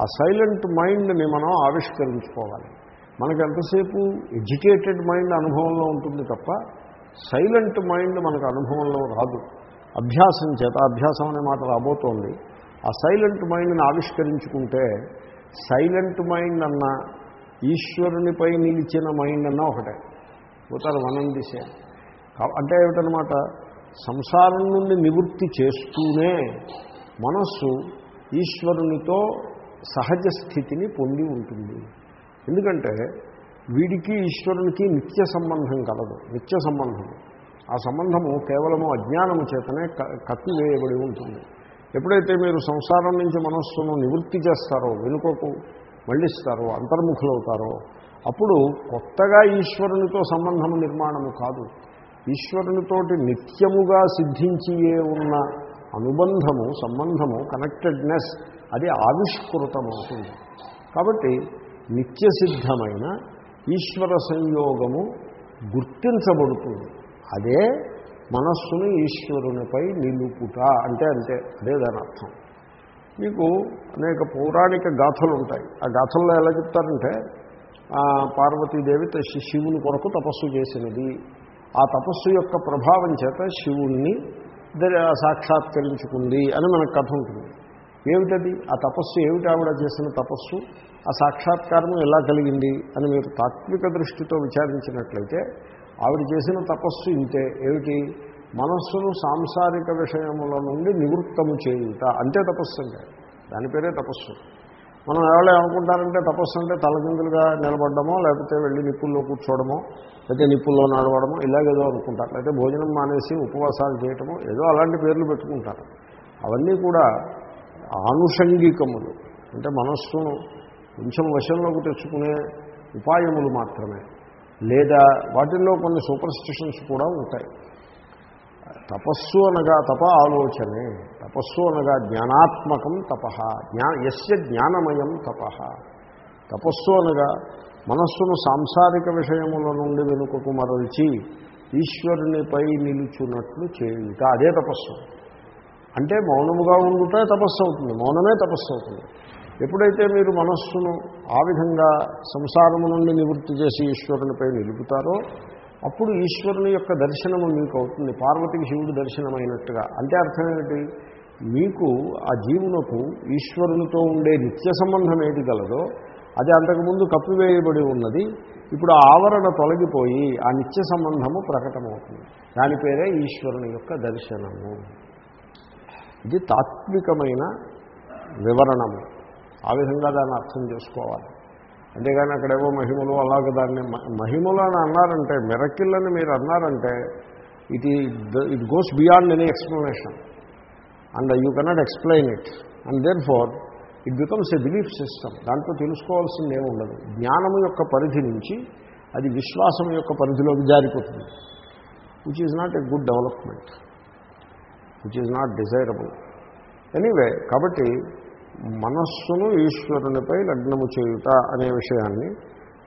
ఆ సైలెంట్ మైండ్ని మనం ఆవిష్కరించుకోవాలి. మనకు ఎంతసేపు ఎడ్యుకేటెడ్ మైండ్ అనుభవంలో ఉంటుంది తప్ప సైలెంట్ మైండ్ మనకు అనుభవంలో రాదు. అభ్యాసం చేత అభ్యాసం అనే మాట రాబోతోంది. ఆ సైలెంట్ మైండ్ని ఆవిష్కరించుకుంటే సైలెంట్ మైండ్ అన్న ఈశ్వరునిపై నిలిచిన మైండ్ అన్న ఒకటే. పోతారు మనం దిశే అంటే ఏమిటనమాట సంసారం నుండి నివృత్తి చేస్తూనే మనస్సు ఈశ్వరునితో సహజ స్థితిని పొంది ఉంటుంది. ఎందుకంటే వీడికి ఈశ్వరునికి నిత్య సంబంధం కలదు. నిత్య సంబంధం. ఆ సంబంధము కేవలము అజ్ఞానము చేతనే క- కప్పివేయబడి ఉంటుంది. ఎప్పుడైతే మీరు సంసారం నుంచి మనస్సును నివృత్తి చేస్తారో వెనుకకు మళ్ళిస్తారో అంతర్ముఖులవుతారో అప్పుడు కొత్తగా ఈశ్వరునితో సంబంధము నిర్మాణము కాదు. ఈశ్వరునితోటి నిత్యముగా సిద్ధించియే ఉన్న అనుబంధము సంబంధము కనెక్టెడ్నెస్ అది ఆవిష్కృతమవుతుంది. కాబట్టి నిత్య సిద్ధమైన ఈశ్వర సంయోగము గుర్తించబడుతుంది. అదే మనస్సును ఈశ్వరునిపై నిలుపుట అంటే అంతే అదే దాని అర్థం. మీకు అనేక పౌరాణిక గాథలు ఉంటాయి ఆ గాథల్లో ఎలా చెప్తారంటే పార్వతీదేవి త- శివుని కొరకు తపస్సు చేసినది. ఆ తపస్సు యొక్క ప్రభావం చేత శివుణ్ణి సాక్షాత్కరించుకుంది అని మనకు కథ ఉంటుంది. ఏమిటది? ఆ తపస్సు ఏమిటి? ఆవిడ చేసిన తపస్సు ఆ సాక్షాత్కారం ఎలా కలిగింది అని మీరు తాత్విక దృష్టితో విచారించినట్లయితే ఆవిడ చేసిన తపస్సు ఇంతే. ఏమిటి? మనస్సును సాంసారిక విషయముల నుండి నివృత్తము చేయుట. అంతే తపస్సు అంటే. దాని పేరే తపస్సు. మనం ఎవరో ఏమనుకుంటారంటే తపస్సు అంటే తలకిందులుగా నిలబడ్డమో లేకపోతే వెళ్ళి నిప్పుల్లో కూర్చోవడమో లేకపోతే నిప్పుల్లో నడవడమో ఇలాగేదో అనుకుంటారు. లేకపోతే భోజనం మానేసి ఉపవాసాలు చేయటమో ఏదో అలాంటి పేర్లు పెట్టుకుంటారు. అవన్నీ కూడా ఆనుషంగికములు. అంటే మనస్సును కొంచెం వశంలోకి తెచ్చుకునే ఉపాయములు మాత్రమే. లేదా వాటిల్లో కొన్ని సూపర్ స్టిషన్స్ కూడా ఉంటాయి. తపస్సు అనగా తప ఆలోచనే తపస్సు అనగా జ్ఞానాత్మకం తప జ్ఞా ఎస్య జ్ఞానమయం తప. తపస్సు అనగా మనస్సును సాంసారిక విషయముల నుండి వెనుకకు మరల్చి ఈశ్వరునిపై నిలుచున్నట్లు చేయుట. అదే తపస్సు. అంటే మౌనముగా ఉండుట తపస్సు అవుతుంది. మౌనమే తపస్సు అవుతుంది. ఎప్పుడైతే మీరు మనస్సును ఆ విధంగా సంసారము నుండి నివృత్తి చేసి ఈశ్వరునిపై నిలుపుతారో అప్పుడు ఈశ్వరుని యొక్క దర్శనము మీకు అవుతుంది. పార్వతికి శివుడు దర్శనమైనట్టుగా. అంటే అర్థం ఏమిటి? మీకు ఆ జీవునకు ఈశ్వరునితో ఉండే నిత్య సంబంధం ఏది గలదో అది అంతకుముందు కప్పివేయబడి ఉన్నది. ఇప్పుడు ఆ ఆవరణ తొలగిపోయి ఆ నిత్య సంబంధము ప్రకటమవుతుంది. దాని పేరే ఈశ్వరుని యొక్క దర్శనము. ఇది తాత్వికమైన వివరణము. ఆ విధంగా దాన్ని అర్థం చేసుకోవాలి. అంతేగాని అక్కడేవో మహిమలు అలాగే దాన్ని మ- మహిమలు అని అన్నారంటే మిరకిల్ అని మీరు అన్నారంటే it it goes beyond any explanation and you cannot explain it and therefore it becomes a belief system దాంట్లో తెలుసుకోవాల్సింది ఏమి ఉండదు. జ్ఞానము యొక్క పరిధి నుంచి అది విశ్వాసం యొక్క పరిధిలోకి జారిపోతుంది. Which is not a good development which is not desirable anyway కాబట్టి మనస్సును ఈశ్వరునిపై లగ్నము చేయుట అనే విషయాన్ని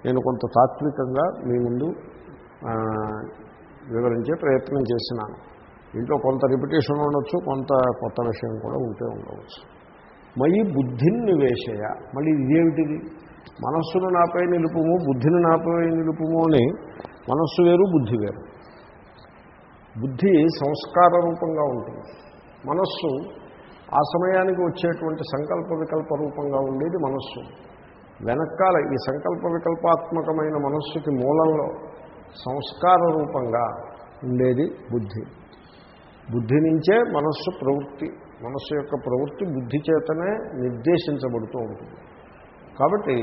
నేను కొంత తాత్వికంగా మీ ముందు వివరించే ప్రయత్నం చేసినాను. దీంట్లో కొంత రిపిటేషన్ ఉండొచ్చు కొంత కొత్త విషయం కూడా ఉంటే ఉండవచ్చు. మయి బుద్ధిని నివేశయ మళ్ళీ ఇదేమిటిది? మనస్సును నాపై నిలుపుము బుద్ధిని నాపై నిలుపుము అని మనస్సు వేరు బుద్ధి వేరు. బుద్ధి సంస్కార రూపంగా ఉంటుంది. మనస్సు ఆ సమయానికి వచ్చేటువంటి సంకల్ప వికల్ప రూపంగా ఉండేది మనస్సు. వెనకాల ఈ సంకల్ప వికల్పాత్మకమైన మనస్సుకి మూలంలో సంస్కార రూపంగా ఉండేది బుద్ధి. బుద్ధి నుంచే మనస్సు ప్రవృత్తి మనస్సు యొక్క ప్రవృత్తి బుద్ధి చేతనే నిర్దేశించబడుతూ ఉంటుంది. కాబట్టి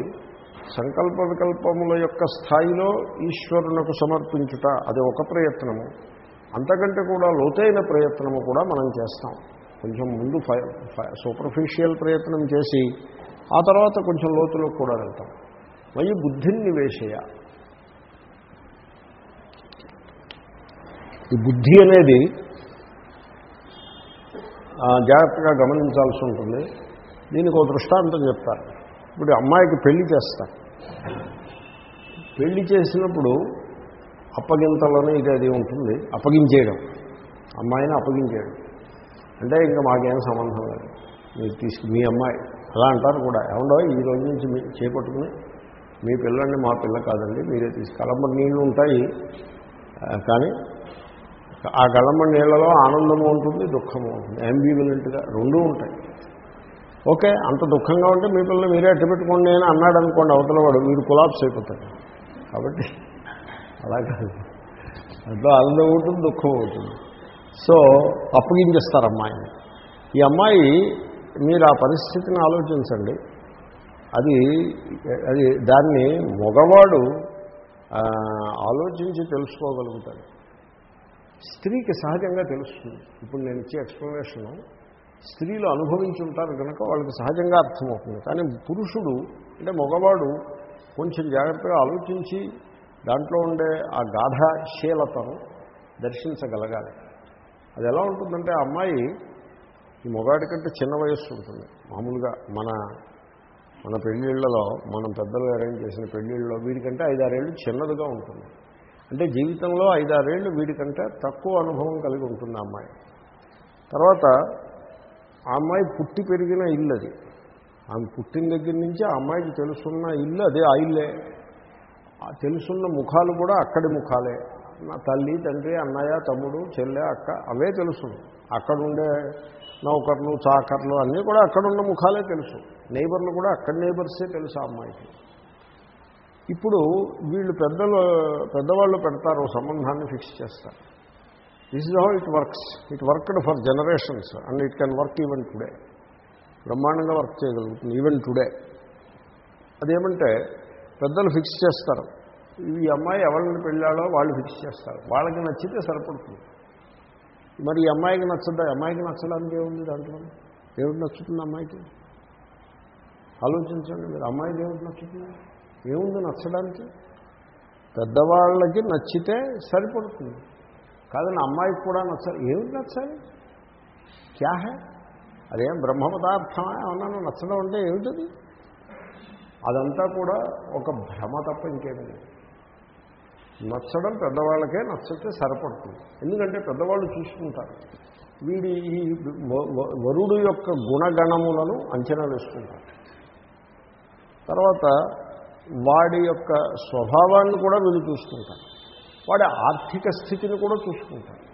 సంకల్ప వికల్పముల యొక్క స్థాయిలో ఈశ్వరునకు సమర్పించుట అది ఒక ప్రయత్నము. అంతకంటే కూడా లోతైన ప్రయత్నము కూడా మనం చేస్తాం. కొంచెం ముందు సూపర్ఫిషియల్ ప్రయత్నం చేసి ఆ తర్వాత కొంచెం లోతులోకి కూడా వెళ్తాం. మయి బుద్ధిని నివేశయ ఈ బుద్ధి అనేది జాగ్రత్తగా గమనించాల్సి ఉంటుంది. దీనికి ఒక దృష్టాంతం చెప్తారు. ఇప్పుడు అమ్మాయికి పెళ్ళి చేస్తారు. పెళ్ళి చేసినప్పుడు అప్పగింతలోనే ఇది అది ఉంటుంది. అప్పగించేయడం. అమ్మాయిని అప్పగించేయడం. అంటే ఇంకా మాకేం సంబంధం లేదు. మీరు తీసుకు మీ అమ్మాయి. అలా అంటారు కూడా. ఏమండో ఈ రోజు నుంచి మీరు చేపట్టుకుని మీ పిల్లండి మా పిల్ల కాదండి మీరే తీసుకు నీళ్ళు ఉంటాయి కానీ ఆ గళంబడి నీళ్ళలో ఆనందము ఉంటుంది దుఃఖము ఉంటుంది. అంబీవిలెంట్గా రెండూ ఉంటాయి. ఓకే అంత దుఃఖంగా ఉంటే మీ పిల్లలు మీరే అట్టు పెట్టుకోండి అని అన్నాడు అనుకోండి అవతల వాడు మీరు కులాప్స్ అయిపోతాడు. కాబట్టి అలా కాదు. దాంట్లో ఆనందం ఉంటుంది దుఃఖం అవుతుంది సో అప్పగించేస్తారు అమ్మాయిని ఈ అమ్మాయి మీరు ఆ పరిస్థితిని ఆలోచించండి. అది అది దాన్ని మగవాడు ఆలోచించి తెలుసుకోగలుగుతాడు. స్త్రీకి సహజంగా తెలుస్తుంది. ఇప్పుడు నేను ఇచ్చే ఎక్స్ప్లెనేషను స్త్రీలు అనుభవించి ఉంటారు కనుక వాళ్ళకి సహజంగా అర్థమవుతుంది. కానీ పురుషుడు అంటే మగవాడు కొంచెం జాగ్రత్తగా ఆలోచించి దాంట్లో ఉండే ఆ గాఢశీలతను దర్శించగలగాలి. అది ఎలా ఉంటుందంటే ఆ అమ్మాయి ఈ మొగాడి కంటే చిన్న వయస్సు ఉంటుంది. మామూలుగా మన మన పెళ్ళిళ్ళలో మనం పెద్దలు అరేంజ్ చేసిన పెళ్ళిళ్ళలో వీడికంటే ఐదారేళ్ళు చిన్నదిగా ఉంటుంది. అంటే జీవితంలో ఐదారేళ్ళు వీడికంటే తక్కువ అనుభవం కలిగి ఉంటుంది అమ్మాయి. తర్వాత ఆ అమ్మాయి పుట్టి పెరిగిన ఇల్లు అది ఆమె పుట్టిన దగ్గర నుంచి ఆ అమ్మాయికి తెలుసున్న ఇల్లు అదే ఆ ఇల్లే. తెలుసున్న ముఖాలు కూడా అక్కడి ముఖాలే. నా తల్లి తండ్రి అన్నయ్య తమ్ముడు చెల్లె అక్క అవే తెలుసు. అక్కడుండే నౌకర్లు చాకర్లు అన్నీ కూడా అక్కడున్న ముఖాలే తెలుసు. నైబర్లు కూడా అక్కడ నైబర్సే తెలుసు ఆ అమ్మాయికి. ఇప్పుడు వీళ్ళు పెద్దలు పెద్దవాళ్ళు పెడతారు సంబంధాన్ని ఫిక్స్ చేస్తారు. This is how it works it worked for generations and it can work even today బ్రహ్మాండంగా వర్క్ చేయగలుగుతుంది ఈవెన్ టుడే అదేమంటే పెద్దలు ఫిక్స్ చేస్తారు. ఈ అమ్మాయి ఎవరిని పెళ్ళాడో వాళ్ళు ఫిక్స్ చేస్తారు. వాళ్ళకి నచ్చితే సరిపడుతుంది. మరి ఈ అమ్మాయికి నచ్చదా? అమ్మాయికి నచ్చడానికి ఏముంది దాంట్లో? దేవుడు నచ్చుతుంది అమ్మాయికి? ఆలోచించండి మీరు. అమ్మాయి దేవుడు నచ్చుతుంది? ఏముంది నచ్చడానికి? పెద్దవాళ్ళకి నచ్చితే సరిపడుతుంది. కాదని అమ్మాయికి కూడా నచ్చాలి ఏమిటి నచ్చాలి? క్యా హే? అదేం బ్రహ్మ పదార్థమా ఏమన్నా నచ్చడం అంటే ఏమిటది? అదంతా కూడా ఒక భ్రమ తప్ప ఇంకేమి లేదు. నచ్చడం పెద్దవాళ్ళకే నచ్చితే సరిపడుతుంది. ఎందుకంటే పెద్దవాళ్ళు చూసుకుంటారు. వీడి ఈ వరుడు యొక్క గుణగణములను అంచనా వేసుకుంటారు. తర్వాత వాడి యొక్క స్వభావాన్ని కూడా వీళ్ళు చూసుకుంటారు. వాడి ఆర్థిక స్థితిని కూడా చూసుకుంటారు.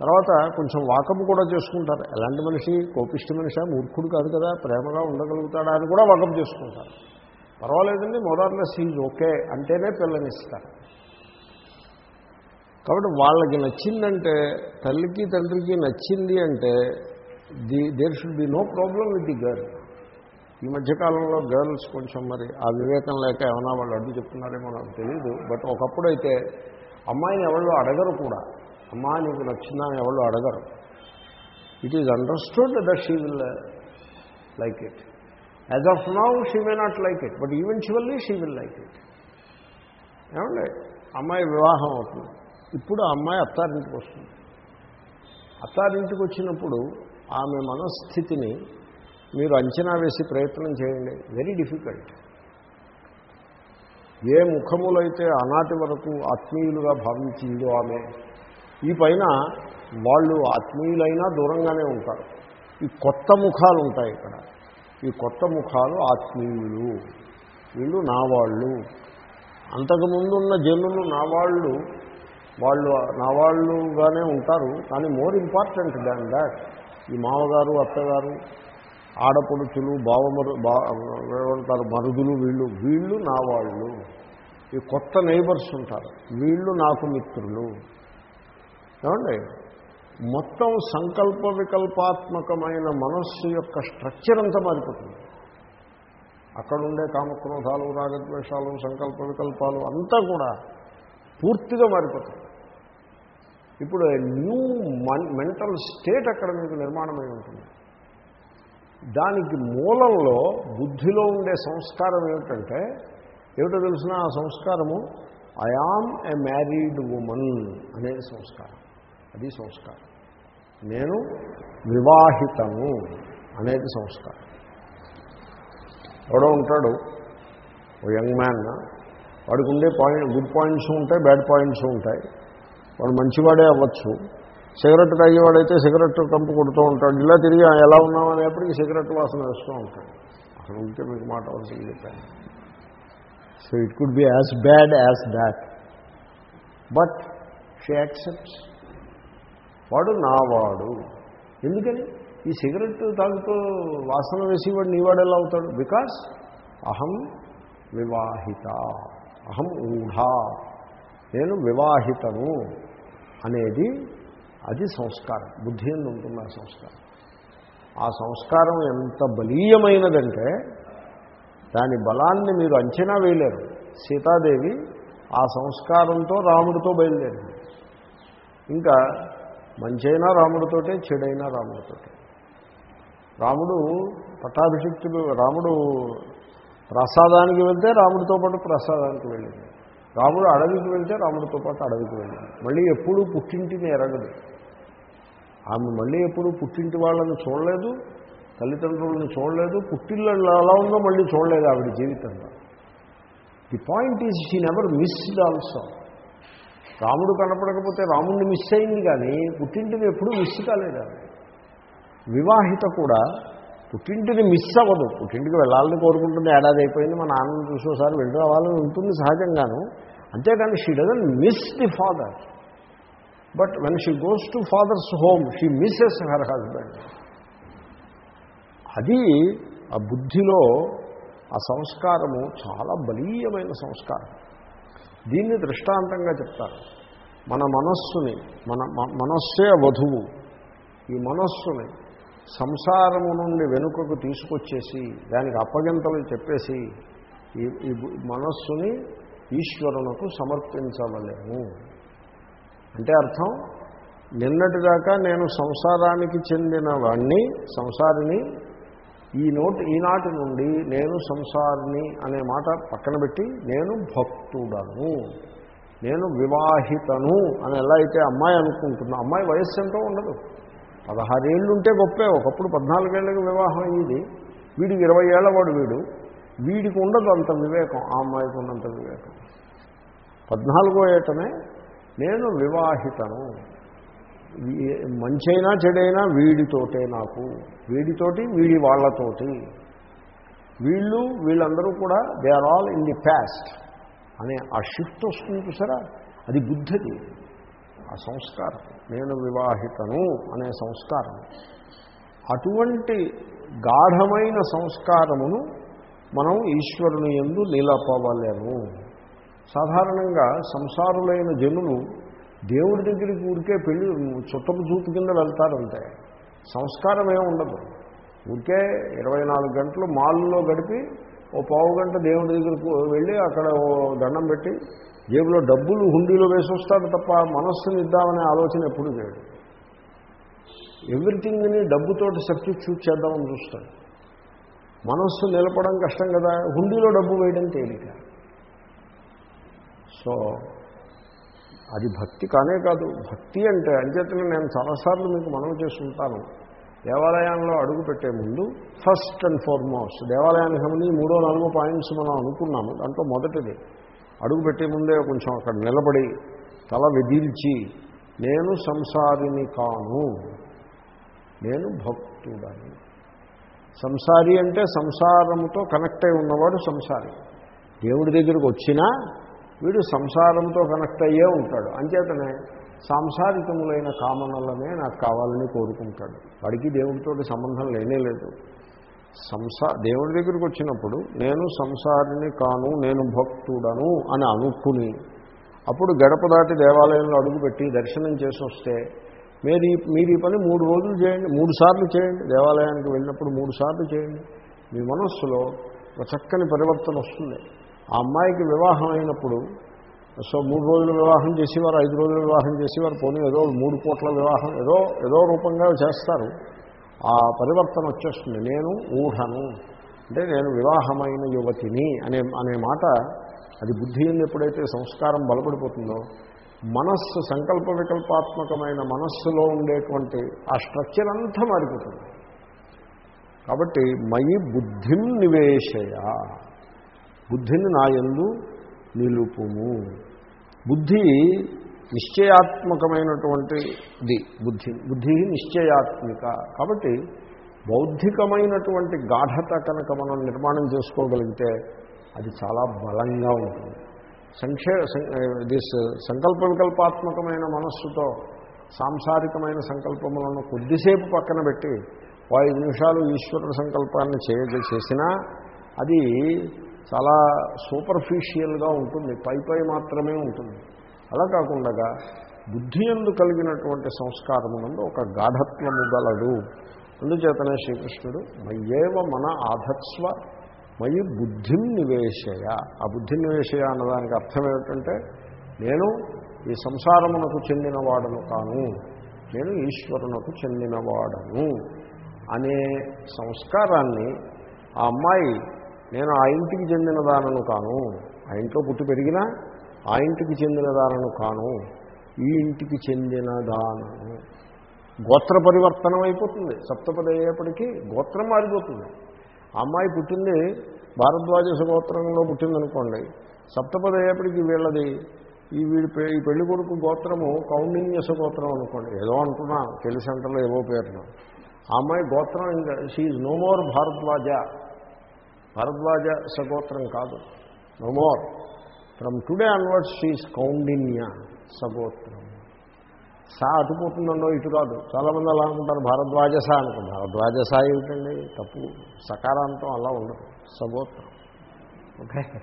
తర్వాత కొంచెం వాకపు కూడా చేసుకుంటారు. ఎలాంటి మనిషి? కోపిష్టి మనిషి? మూర్ఖుడు కాదు కదా? ప్రేమగా ఉండగలుగుతాడా అని కూడా వాకపు చేసుకుంటారు. పర్వాలేదండి మొదట్లో సీజ్ ఓకే అంటేనే పిల్లనిస్తారు. కాబట్టి వాళ్ళకి నచ్చిందంటే తల్లికి తండ్రికి నచ్చింది అంటే the there should be no problem with the girl ఈ మధ్యకాలంలో గర్ల్స్ కొంచెం మరి ఆ వివేకం లేక ఏమైనా వాళ్ళు అడ్డు చెప్తున్నారేమో నాకు తెలియదు బట్ ఒకప్పుడైతే అమ్మాయిని ఎవరు అడగరు కూడా. అమ్మా నీకు నచ్చిందా అని ఎవరు అడగరు. It is understood that she will like it as of now she may not like it but eventually she will like it ఏమండి? అమ్మాయి వివాహం అవుతుంది. ఇప్పుడు ఆ అమ్మాయి అత్తారింటికి వస్తుంది. అత్తారింటికి వచ్చినప్పుడు ఆమె మనస్థితిని మీరు అంచనా వేసి ప్రయత్నం చేయండి. వెరీ డిఫికల్ట్ ఏ ముఖములైతే ఆనాటి వరకు ఆత్మీయులుగా భావించిందో ఆమె ఈ పైన వాళ్ళు ఆత్మీయులైనా దూరంగానే ఉంటారు. ఈ కొత్త ముఖాలు ఉంటాయి ఇక్కడ. ఈ కొత్త ముఖాలు ఆత్మీయులు. వీళ్ళు నా వాళ్ళు. అంతకుముందు ఉన్న జనులు నా వాళ్ళు. వాళ్ళు నా వాళ్ళుగానే ఉంటారు కానీ మోర్ ఇంపార్టెంట్ దాన్ దాట్ ఈ మామగారు అత్తగారు ఆడపడుచులు బావమరు బా ఏమంటారు మరుదులు వీళ్ళు వీళ్ళు నా వాళ్ళు. ఈ కొత్త నైబర్స్ ఉంటారు వీళ్ళు నాకు మిత్రులు. ఏమండి? మొత్తం సంకల్ప వికల్పాత్మకమైన మనస్సు యొక్క స్ట్రక్చర్ అంతా మారిపోతుంది. అక్కడుండే కామక్రోధాలు రాగద్వేషాలు సంకల్ప వికల్పాలు అంతా కూడా పూర్తిగా మారిపోతుంది ఇప్పుడు న్యూ మెంటల్ స్టేట్ అక్కడ మీకు నిర్మాణమై ఉంటుంది. దానికి మూలంలో బుద్ధిలో ఉండే సంస్కారం ఏమిటంటే ఏమిటో తెలిసిన ఆ సంస్కారము? ఐఆమ్ ఎ మ్యారీడ్ ఉమన్ అనే సంస్కారం. అది సంస్కారం. నేను వివాహితము అనేది సంస్కారం. ఎవడో ఉంటాడు ఓ యంగ్ మ్యాన్. వాడికి ఉండే పాయింట్ గుడ్ పాయింట్స్ ఉంటాయి బ్యాడ్ పాయింట్స్ ఉంటాయి. వాడు మంచివాడే అవ్వచ్చు. సిగరెట్ తాగేవాడైతే సిగరెట్ కంపు కొడుతూ ఉంటాడు. ఇలా తిరిగి ఎలా ఉన్నాం అనేప్పటికీ సిగరెట్ వాసన వేస్తూ ఉంటాడు. అసలు ఉంటే మీకు మాట అవసరం చెప్పాను so it could be as bad as that but she accepts వాడు నావాడు. ఎందుకని? ఈ సిగరెట్ తాగుతూ వాసన వేసేవాడు నీవాడు ఎలా అవుతాడు? బికాస్ అహం వివాహిత. అహం ఊఢా నేను వివాహితను. అనేది అది సంస్కారం. బుద్ధి ఎందు ఉంటుంది ఆ సంస్కారం. ఆ సంస్కారం ఎంత బలీయమైనదంటే దాని బలాన్ని మీరు అంచనా వేయలేరు. సీతాదేవి ఆ సంస్కారంతో రాముడితో బయలుదేరింది. ఇంకా మంచైనా రాముడితోటే చెడైనా రాముడితోటే. రాముడు పట్టాభిషిక్తుడు రాముడు ప్రసాదానికి వెళ్తే రాముడితో పాటు ప్రసాదానికి వెళ్ళింది. రాముడు అడవికి వెళ్తే రాముడితో పాటు అడవికి వెళ్ళాడు. మళ్ళీ ఎప్పుడూ పుట్టింటిని ఎరగదు. ఆమె మళ్ళీ ఎప్పుడు పుట్టింటి వాళ్ళని చూడలేదు తల్లిదండ్రులను చూడలేదు పుట్టిళ్ళు అలా ఉందో మళ్ళీ చూడలేదు ఆవిడ జీవితంలో. The point is she never missed also రాముడు కనపడకపోతే రాముడిని మిస్ అయింది కానీ పుట్టింటిని ఎప్పుడూ మిస్ కాలేదు వివాహిత కూడా పుట్టింటిని మిస్ అవ్వదు. పుట్టింటికి వెళ్ళాలని కోరుకుంటుంది ఏడాది అయిపోయింది మా నాన్నని చూసేసారి వెళ్ళి రావాలని ఉంటుంది సహజంగాను. అంతేకాని she doesn't miss the father but when she goes to father's home she misses her husband అది ఆ బుద్ధిలో ఆ సంస్కారము చాలా బలీయమైన సంస్కారం. దీన్ని దృష్టాంతంగా చెప్తారు. మన మనస్సుని మన మనస్సే వధువు. ఈ మనస్సుని సంసారము నుండి వెనుకకు తీసుకొచ్చేసి దానికి అప్పగింతలు చెప్పేసి ఈ ఈ మనస్సుని ఈశ్వరునకు సమర్పించవలేము. అంటే అర్థం? నిన్నటిదాకా నేను సంసారానికి చెందిన వాణ్ణి సంసారిని ఈ నోటి ఈనాటి నుండి నేను సంసారిని అనే మాట పక్కన పెట్టి నేను భక్తుడను. నేను వివాహితను అని ఎలా అయితే అమ్మాయి అనుకుంటున్నా అమ్మాయి వయస్సు ఎంతో ఉండదు. పదహారేళ్ళు ఉంటే గొప్పే. ఒకప్పుడు పద్నాలుగేళ్ళకి వివాహం అయ్యేది. వీడికి ఇరవై ఏళ్ళ వాడు. వీడు వీడికి ఉండదు అంత వివేకం. ఆ అమ్మాయికి ఉన్నంత వివేకం. పద్నాలుగో ఏటనే నేను వివాహితను. మంచి మంచైనా చెడైనా వీడితోటే నాకు. వీడితోటి వీడి వాళ్ళతోటి. వీళ్ళు వీళ్ళందరూ కూడా they are all in the past అనే ఆ షిఫ్ట్ వస్తుంది చూసారా? అది బుద్ధది ఆ సంస్కారం. నేను వివాహితను అనే సంస్కారం. అటువంటి గాఢమైన సంస్కారమును మనం ఈశ్వరుని ఎందు నిలపవలేము సాధారణంగా సంసారులైన జనులు దేవుడి దగ్గరికి ఊరికే పెళ్ళి చుట్టపు చూపు కింద వెళ్తారంటే సంస్కారం ఏముండదు ఉండదు. ఊరికే ఇరవై నాలుగు గంటలు మాల్లో గడిపి ఓ పావు గంట దేవుడి దగ్గరకు వెళ్ళి అక్కడ ఓ దండం పెట్టి జేబులో డబ్బులు హుండీలో వేసొస్తాడు తప్ప మనస్సుని ఇద్దామనే ఆలోచన ఎప్పుడు చేయడు ఎవ్రీథింగ్ని డబ్బుతోటి సబ్స్టిట్యూట్ చేద్దామని చూస్తాడు. మనస్సు నిలపడం కష్టం కదా హుండీలో డబ్బు వేయడం తేలిక. సో అది భక్తి కానే కాదు భక్తి అంటే అంచేతనే నేను చాలాసార్లు మీకు మనవి చేస్తుంటాను. దేవాలయంలో అడుగు పెట్టే ముందు ఫస్ట్ అండ్ ఫార్మోస్ట్. దేవాలయానికి సంబంధించి మూడో నాలుగో పాయింట్స్ మనం అనుకున్నాము. దాంట్లో మొదటిది అడుగు పెట్టే ముందే కొంచెం అక్కడ నిలబడి తల విధిల్చి నేను సంసారిని కాను నేను భక్తుడని. సంసారి అంటే సంసారముతో కనెక్ట్ అయి ఉన్నవాడు సంసారి. దేవుడి దగ్గరికి వచ్చినా వీడు సంసారంతో కనెక్ట్ అయ్యే ఉంటాడు. అంచేతనే సాంసారికములైన కామనలనే నాకు కావాలని కోరుకుంటాడు. వాడికి దేవుడితో సంబంధం లేనే లేదు. సంసా దేవుడి దగ్గరికి వచ్చినప్పుడు నేను సంసారిని కాను నేను భక్తుడను అని అనుకుని అప్పుడు గడప దాటి దేవాలయంలో అడుగుపెట్టి దర్శనం చేసి వస్తే మీరు మీరు ఈ పని మూడు రోజులు చేయండి మూడు సార్లు చేయండి దేవాలయానికి వెళ్ళినప్పుడు మూడు సార్లు చేయండి. మీ మనస్సులో ఒక చక్కని పరివర్తన వస్తుంది ఆ అమ్మాయికి వివాహం అయినప్పుడు సో మూడు రోజులు వివాహం చేసేవారు ఐదు రోజులు వివాహం చేసేవారు పోనీ ఏదో మూడు కోట్ల వివాహం ఏదో ఏదో రూపంగా చేస్తారు. ఆ పరివర్తన వచ్చేస్తుంది. నేను ఊహను. అంటే నేను వివాహమైన యువతిని అనే అనే మాట అది బుద్ధి ఎప్పుడైతే సంస్కారం బలపడిపోతుందో మనస్సు సంకల్ప వికల్పాత్మకమైన మనస్సులో ఉండేటువంటి ఆ స్ట్రక్చర్ అంతా మారిపోతుంది. కాబట్టి మయి బుద్ధిం నివేశయ. బుద్ధిని నా ఎందు నిలుపుము. బుద్ధి నిశ్చయాత్మకమైనటువంటిది బుద్ధి బుద్ధి నిశ్చయాత్మిక. కాబట్టి బౌద్ధికమైనటువంటి గాఢత కనుక మనం నిర్మాణం చేసుకోగలిగితే అది చాలా బలంగా ఉంటుంది. సంక్షే దిస్ సంకల్ప వికల్పాత్మకమైన మనస్సుతో సాంసారికమైన సంకల్పములను కొద్దిసేపు పక్కన పెట్టి ఓ ఐదు నిమిషాలు ఈశ్వరుడు సంకల్పాన్ని చేయ చేసినా అది చాలా సూపర్ఫిషియల్గా ఉంటుంది. పై పై మాత్రమే ఉంటుంది. అలా కాకుండా బుద్ధి ఎందు కలిగినటువంటి సంస్కారమునందు ఒక గాఢత్వము గలడు అందుచేతనే శ్రీకృష్ణుడు మయ్యేవ మన ఆధత్స్వ మయి బుద్ధిం నివేశయ. ఆ బుద్ధి నివేశయ అన్నదానికి అర్థం ఏమిటంటే నేను ఈ సంసారమునకు చెందినవాడను కాను. నేను ఈశ్వరునకు చెందినవాడను. అనే సంస్కారాన్ని ఆ అమ్మాయి నేను ఆ ఇంటికి చెందినదానను కాను. ఆ ఇంట్లో పుట్టి పెరిగినా ఆ ఇంటికి చెందినదానను కాను. ఈ ఇంటికి చెందినదానను గోత్ర పరివర్తనం అయిపోతుంది. సప్తపది అయ్యేప్పటికీ గోత్రం మారిపోతుంది. అమ్మాయి పుట్టింది భారద్వాజ గోత్రంలో పుట్టిందనుకోండి. సప్తపది అయ్యేప్పటికీ వీళ్ళది ఈ వీడి ఈ పెళ్ళి కొడుకు గోత్రము కౌండిన్యస గోత్రం అనుకోండి. ఏదో అనుకున్నా తెలిసి అంటలో ఏవో పేరును ఆ అమ్మాయి గోత్రం ఇంకా she no more Bharadwaj. Bharadwaj సగోత్రం కాదు. No more from today onwards she Kaundinya సగోత్రం. సా అటుపోతుందండో ఇటు కాదు. చాలామంది అలా అనుకుంటారు భారద్వాజ అనుకుంటారు. భారద్వాజ ఏమిటండి? తప్పు. సకారాంతం అలా ఉండదు. సగోత్రం. ఓకే?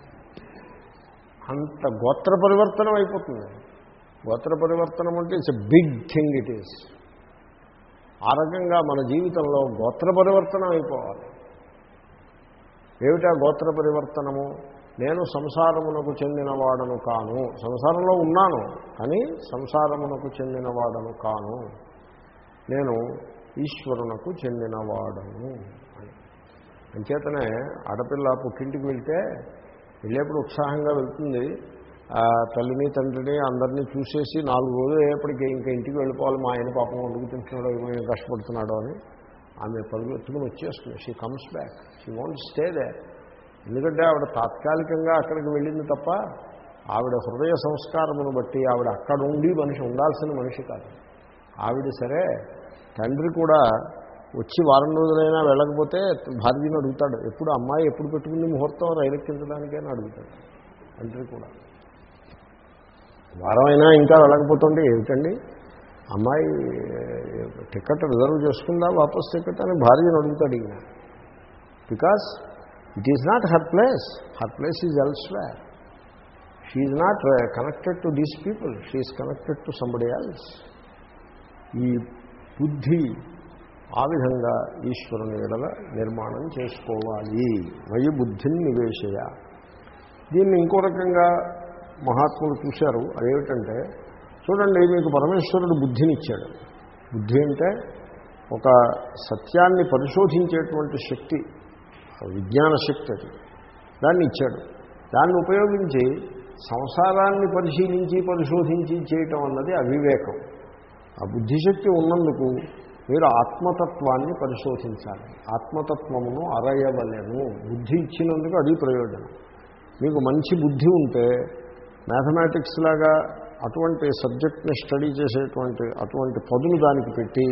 అంత గోత్ర పరివర్తనం అయిపోతుంది. గోత్ర పరివర్తనం అంటే it's a big thing it is ఆ రకంగా మన జీవితంలో గోత్ర పరివర్తనం అయిపోవాలి. ఏమిటా గోత్ర పరివర్తనము? నేను సంసారమునకు చెందినవాడను కాను. సంసారంలో ఉన్నాను కానీ సంసారమునకు చెందినవాడను కాను. నేను ఈశ్వరునకు చెందినవాడను అని. అంచేతనే ఆడపిల్ల పుట్టింటికి వెళ్తే వెళ్ళేప్పుడు ఉత్సాహంగా వెళ్తుంది. ఆ తల్లిని తండ్రిని అందరినీ చూసేసి నాలుగు రోజులు అయ్యేప్పటికీ ఇంకా ఇంటికి వెళ్ళిపోవాలి. మా ఆయన పాపం వండుకు తింటున్నాడో ఏమైనా కష్టపడుతున్నాడో అని. ఆమె పరుగు వచ్చేస్తుంది. She comes back she want stay there ఎందుకంటే ఆవిడ తాత్కాలికంగా అక్కడికి వెళ్ళింది తప్ప ఆవిడ హృదయ సంస్కారమును బట్టి ఆవిడ అక్కడ ఉండి మనిషి ఉండాల్సిన మనిషి కాదు. ఆవిడ సరే తండ్రి కూడా వచ్చి వారం రోజులైనా వెళ్ళకపోతే భార్యను అడుగుతాడు. ఎప్పుడు అమ్మాయి ఎప్పుడు పెట్టుకుంది ముహూర్తం? రైలెక్కించడానికే అని అడుగుతాడు తండ్రి కూడా. వారం అయినా ఇంకా వెళ్ళకపోతుంటే ఏమిటండి? అమ్మాయి టికెట్ రిజర్వ్ చేసుకుందా వాపస్ టికెట్ అని భార్యను అడుగుతాడు ఈయన. Because it is not her place her place is elsewhere she is not connected to these people she is connected to somebody else ఈ బుద్ధి ఆ విధంగా ఈశ్వరుని ఎడల నిర్మాణం చేసుకోవాలి. మయి బుద్ధిని నివేశయ. దీన్ని ఇంకో రకంగా మహాత్ములు చూశారు. అదేమిటంటే చూడండి మీకు పరమేశ్వరుడు బుద్ధినిచ్చాడు. బుద్ధి అంటే ఒక సత్యాన్ని పరిశోధించేటువంటి శక్తి విజ్ఞాన శక్తి అది. దాన్ని ఇచ్చాడు. దాన్ని ఉపయోగించి సంసారాన్ని పరిశీలించి పరిశోధించి చేయటం అన్నది అవివేకం. ఆ బుద్ధిశక్తి ఉన్నందుకు మీరు ఆత్మతత్వాన్ని పరిశోధించాలి. ఆత్మతత్వమును అరయవలేను బుద్ధి ఇచ్చినందుకు అది ప్రయోజనం. మీకు మంచి బుద్ధి ఉంటే మ్యాథమెటిక్స్ లాగా అటువంటి సబ్జెక్ట్ని స్టడీ చేసేటువంటి అటువంటి పదులు దానికి పెట్టి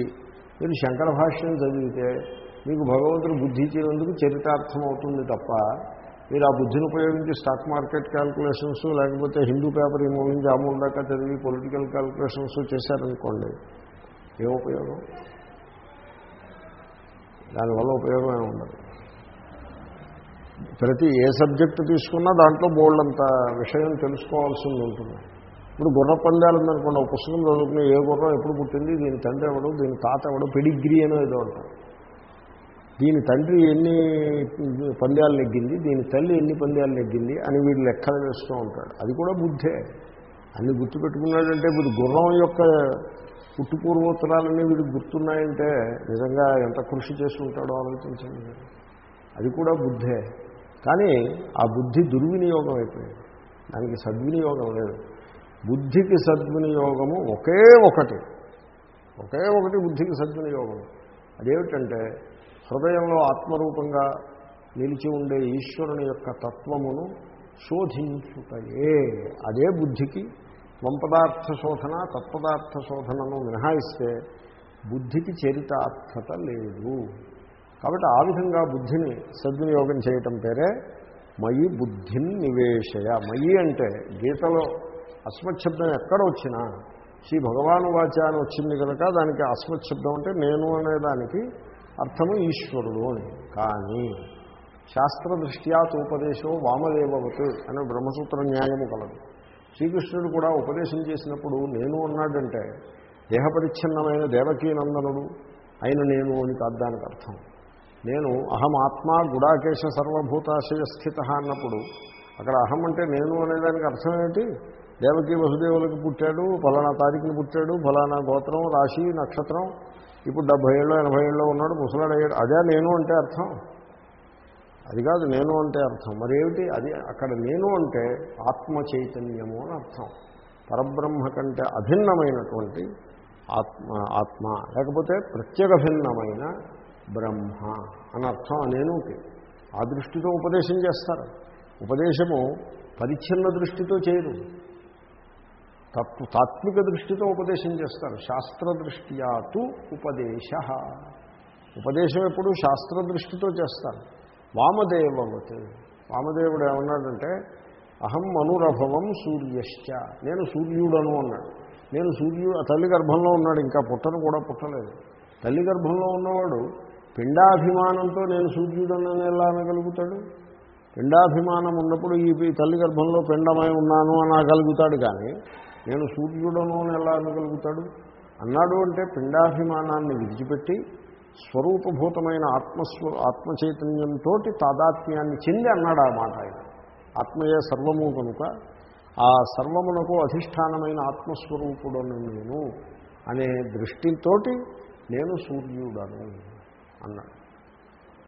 మీరు శంకర భాష్యం చదివితే మీకు భగవంతుడు బుద్ధి ఇచ్చినందుకు చరితార్థం అవుతుంది తప్ప మీరు ఆ బుద్ధిని ఉపయోగించి స్టాక్ మార్కెట్ క్యాల్కులేషన్స్ లేకపోతే హిందూ పేపర్ ఈ మూల నుంచి ఆ దాకా చదివి పొలిటికల్ క్యాల్కులేషన్స్ చేశారనుకోండి ఏ ఉపయోగం? దానివల్ల ఉపయోగం ఏమి ఉండదు. ప్రతి ఏ సబ్జెక్టు తీసుకున్నా దాంట్లో బోల్డంత విషయం తెలుసుకోవాల్సింది ఉంటుంది. ఇప్పుడు గుర్ర పందాలు ఉందనుకోండి ఒక పుస్తకం చదువుకునే ఏ గుర్రం ఎప్పుడు పుట్టింది దీని తండ్రి ఎవడు దీని తాత ఎవడు పెడిగ్రీ అనో ఏదో అంటారు. దీని తండ్రి ఎన్ని పందాలు నెగ్గింది దీని తల్లి ఎన్ని పందాలు నెగ్గింది అని వీడు లెక్కలు వేస్తూ ఉంటాడు. అది కూడా బుద్ధే. అన్ని గుర్తుపెట్టుకున్నాడంటే వీడు గుర్రం యొక్క పుట్టుపూర్వోత్తరాలన్నీ వీడికి గుర్తున్నాయంటే నిజంగా ఎంత కృషి చేస్తుంటాడో ఆలోచించండి. అది కూడా బుద్ధే. కానీ ఆ బుద్ధి దుర్వినియోగం అయిపోయింది. దానికి సద్వినియోగం లేదు. బుద్ధికి సద్వినియోగము ఒకే ఒకటి. ఒకే ఒకటి బుద్ధికి సద్వినియోగం అదేమిటంటే హృదయంలో ఆత్మరూపంగా నిలిచి ఉండే ఈశ్వరుని యొక్క తత్వమును శోధించుటయే. అదే బుద్ధికి మంపదార్థ శోధన తత్పదార్థ శోధనను మినహాయిస్తే బుద్ధికి చరితార్థత లేదు. కాబట్టి ఆ విధంగా బుద్ధిని సద్వినియోగం చేయటం పేరే మయి బుద్ధిని నివేశయ. మయి అంటే గీతలో అస్మశబ్దం ఎక్కడ వచ్చినా శ్రీ భగవాను వాచ అని వచ్చింది కనుక దానికి అస్మశబ్దం అంటే నేను అనేదానికి అర్థము ఈశ్వరుడు అని. కానీ శాస్త్రదృష్ట్యా ఉపదేశం వామదేవవత్ అనే బ్రహ్మసూత్ర న్యాయము కలదు. శ్రీకృష్ణుడు కూడా ఉపదేశం చేసినప్పుడు నేను అన్నాడంటే దేహపరిచ్ఛిన్నమైన దేవకీనందనుడు అయిన నేను అని కాదు దానికి అర్థం. నేను అహం ఆత్మ గుడాకేశ సర్వభూతాశయ స్థిత అన్నప్పుడు అక్కడ అహం అంటే నేను అనేదానికి అర్థం ఏమిటి దేవకి వసుదేవులకు పుట్టాడు ఫలానా తారీఖుని పుట్టాడు ఫలానా గోత్రం రాశి నక్షత్రం. ఇప్పుడు డెబ్భై ఏళ్ళు ఎనభై ఏళ్ళు ఉన్నాడు ముసలాడయ్యాడు. అదే నేను అంటే అర్థం. అది కాదు నేను అంటే అర్థం. మరి ఏమిటి? అది అక్కడ నేను అంటే ఆత్మ చైతన్యము అని అర్థం. పరబ్రహ్మ కంటే అభిన్నమైనటువంటి ఆత్మ ఆత్మ. లేకపోతే ప్రత్యేక భిన్నమైన బ్రహ్మ అని అర్థం నేనుకి. ఆ దృష్టితో ఉపదేశం చేస్తారు. ఉపదేశము పరిచ్ఛిన్న దృష్టితో చేయరు తత్వ తాత్విక దృష్టితో ఉపదేశం చేస్తారు. శాస్త్రదృష్ట్యాతు ఉపదేశ. ఉపదేశం ఎప్పుడు శాస్త్ర దృష్టితో చేస్తారు. వామదేవవత్. వామదేవుడు ఏమన్నాడంటే అహం అనురభవం సూర్యశ్చ. నేను సూర్యుడను అన్నాడు. నేను సూర్యుడు తల్లి గర్భంలో ఉన్నాడు ఇంకా పుట్టను కూడా పుట్టలేదు. తల్లి గర్భంలో ఉన్నవాడు పిండాభిమానంతో నేను సూర్యుడని ఎలా అనగలుగుతాడు? పిండాభిమానం ఉన్నప్పుడు ఈ తల్లి గర్భంలో పిండమై ఉన్నాను అని అనగలుగుతాడు కానీ నేను సూర్యుడను అని ఎలా అనగలుగుతాడు? అన్నాడు అంటే పిండాభిమానాన్ని విడిచిపెట్టి స్వరూపభూతమైన ఆత్మస్వ ఆత్మచైతన్యంతో తాదాత్మ్యాన్ని చెంది అన్నాడు ఆ మాట ఆయన. ఆత్మయే సర్వము కనుక ఆ సర్వమునకు అధిష్టానమైన ఆత్మస్వరూపుడను నేను అనే దృష్టితోటి నేను సూర్యుడను అన్నాడు.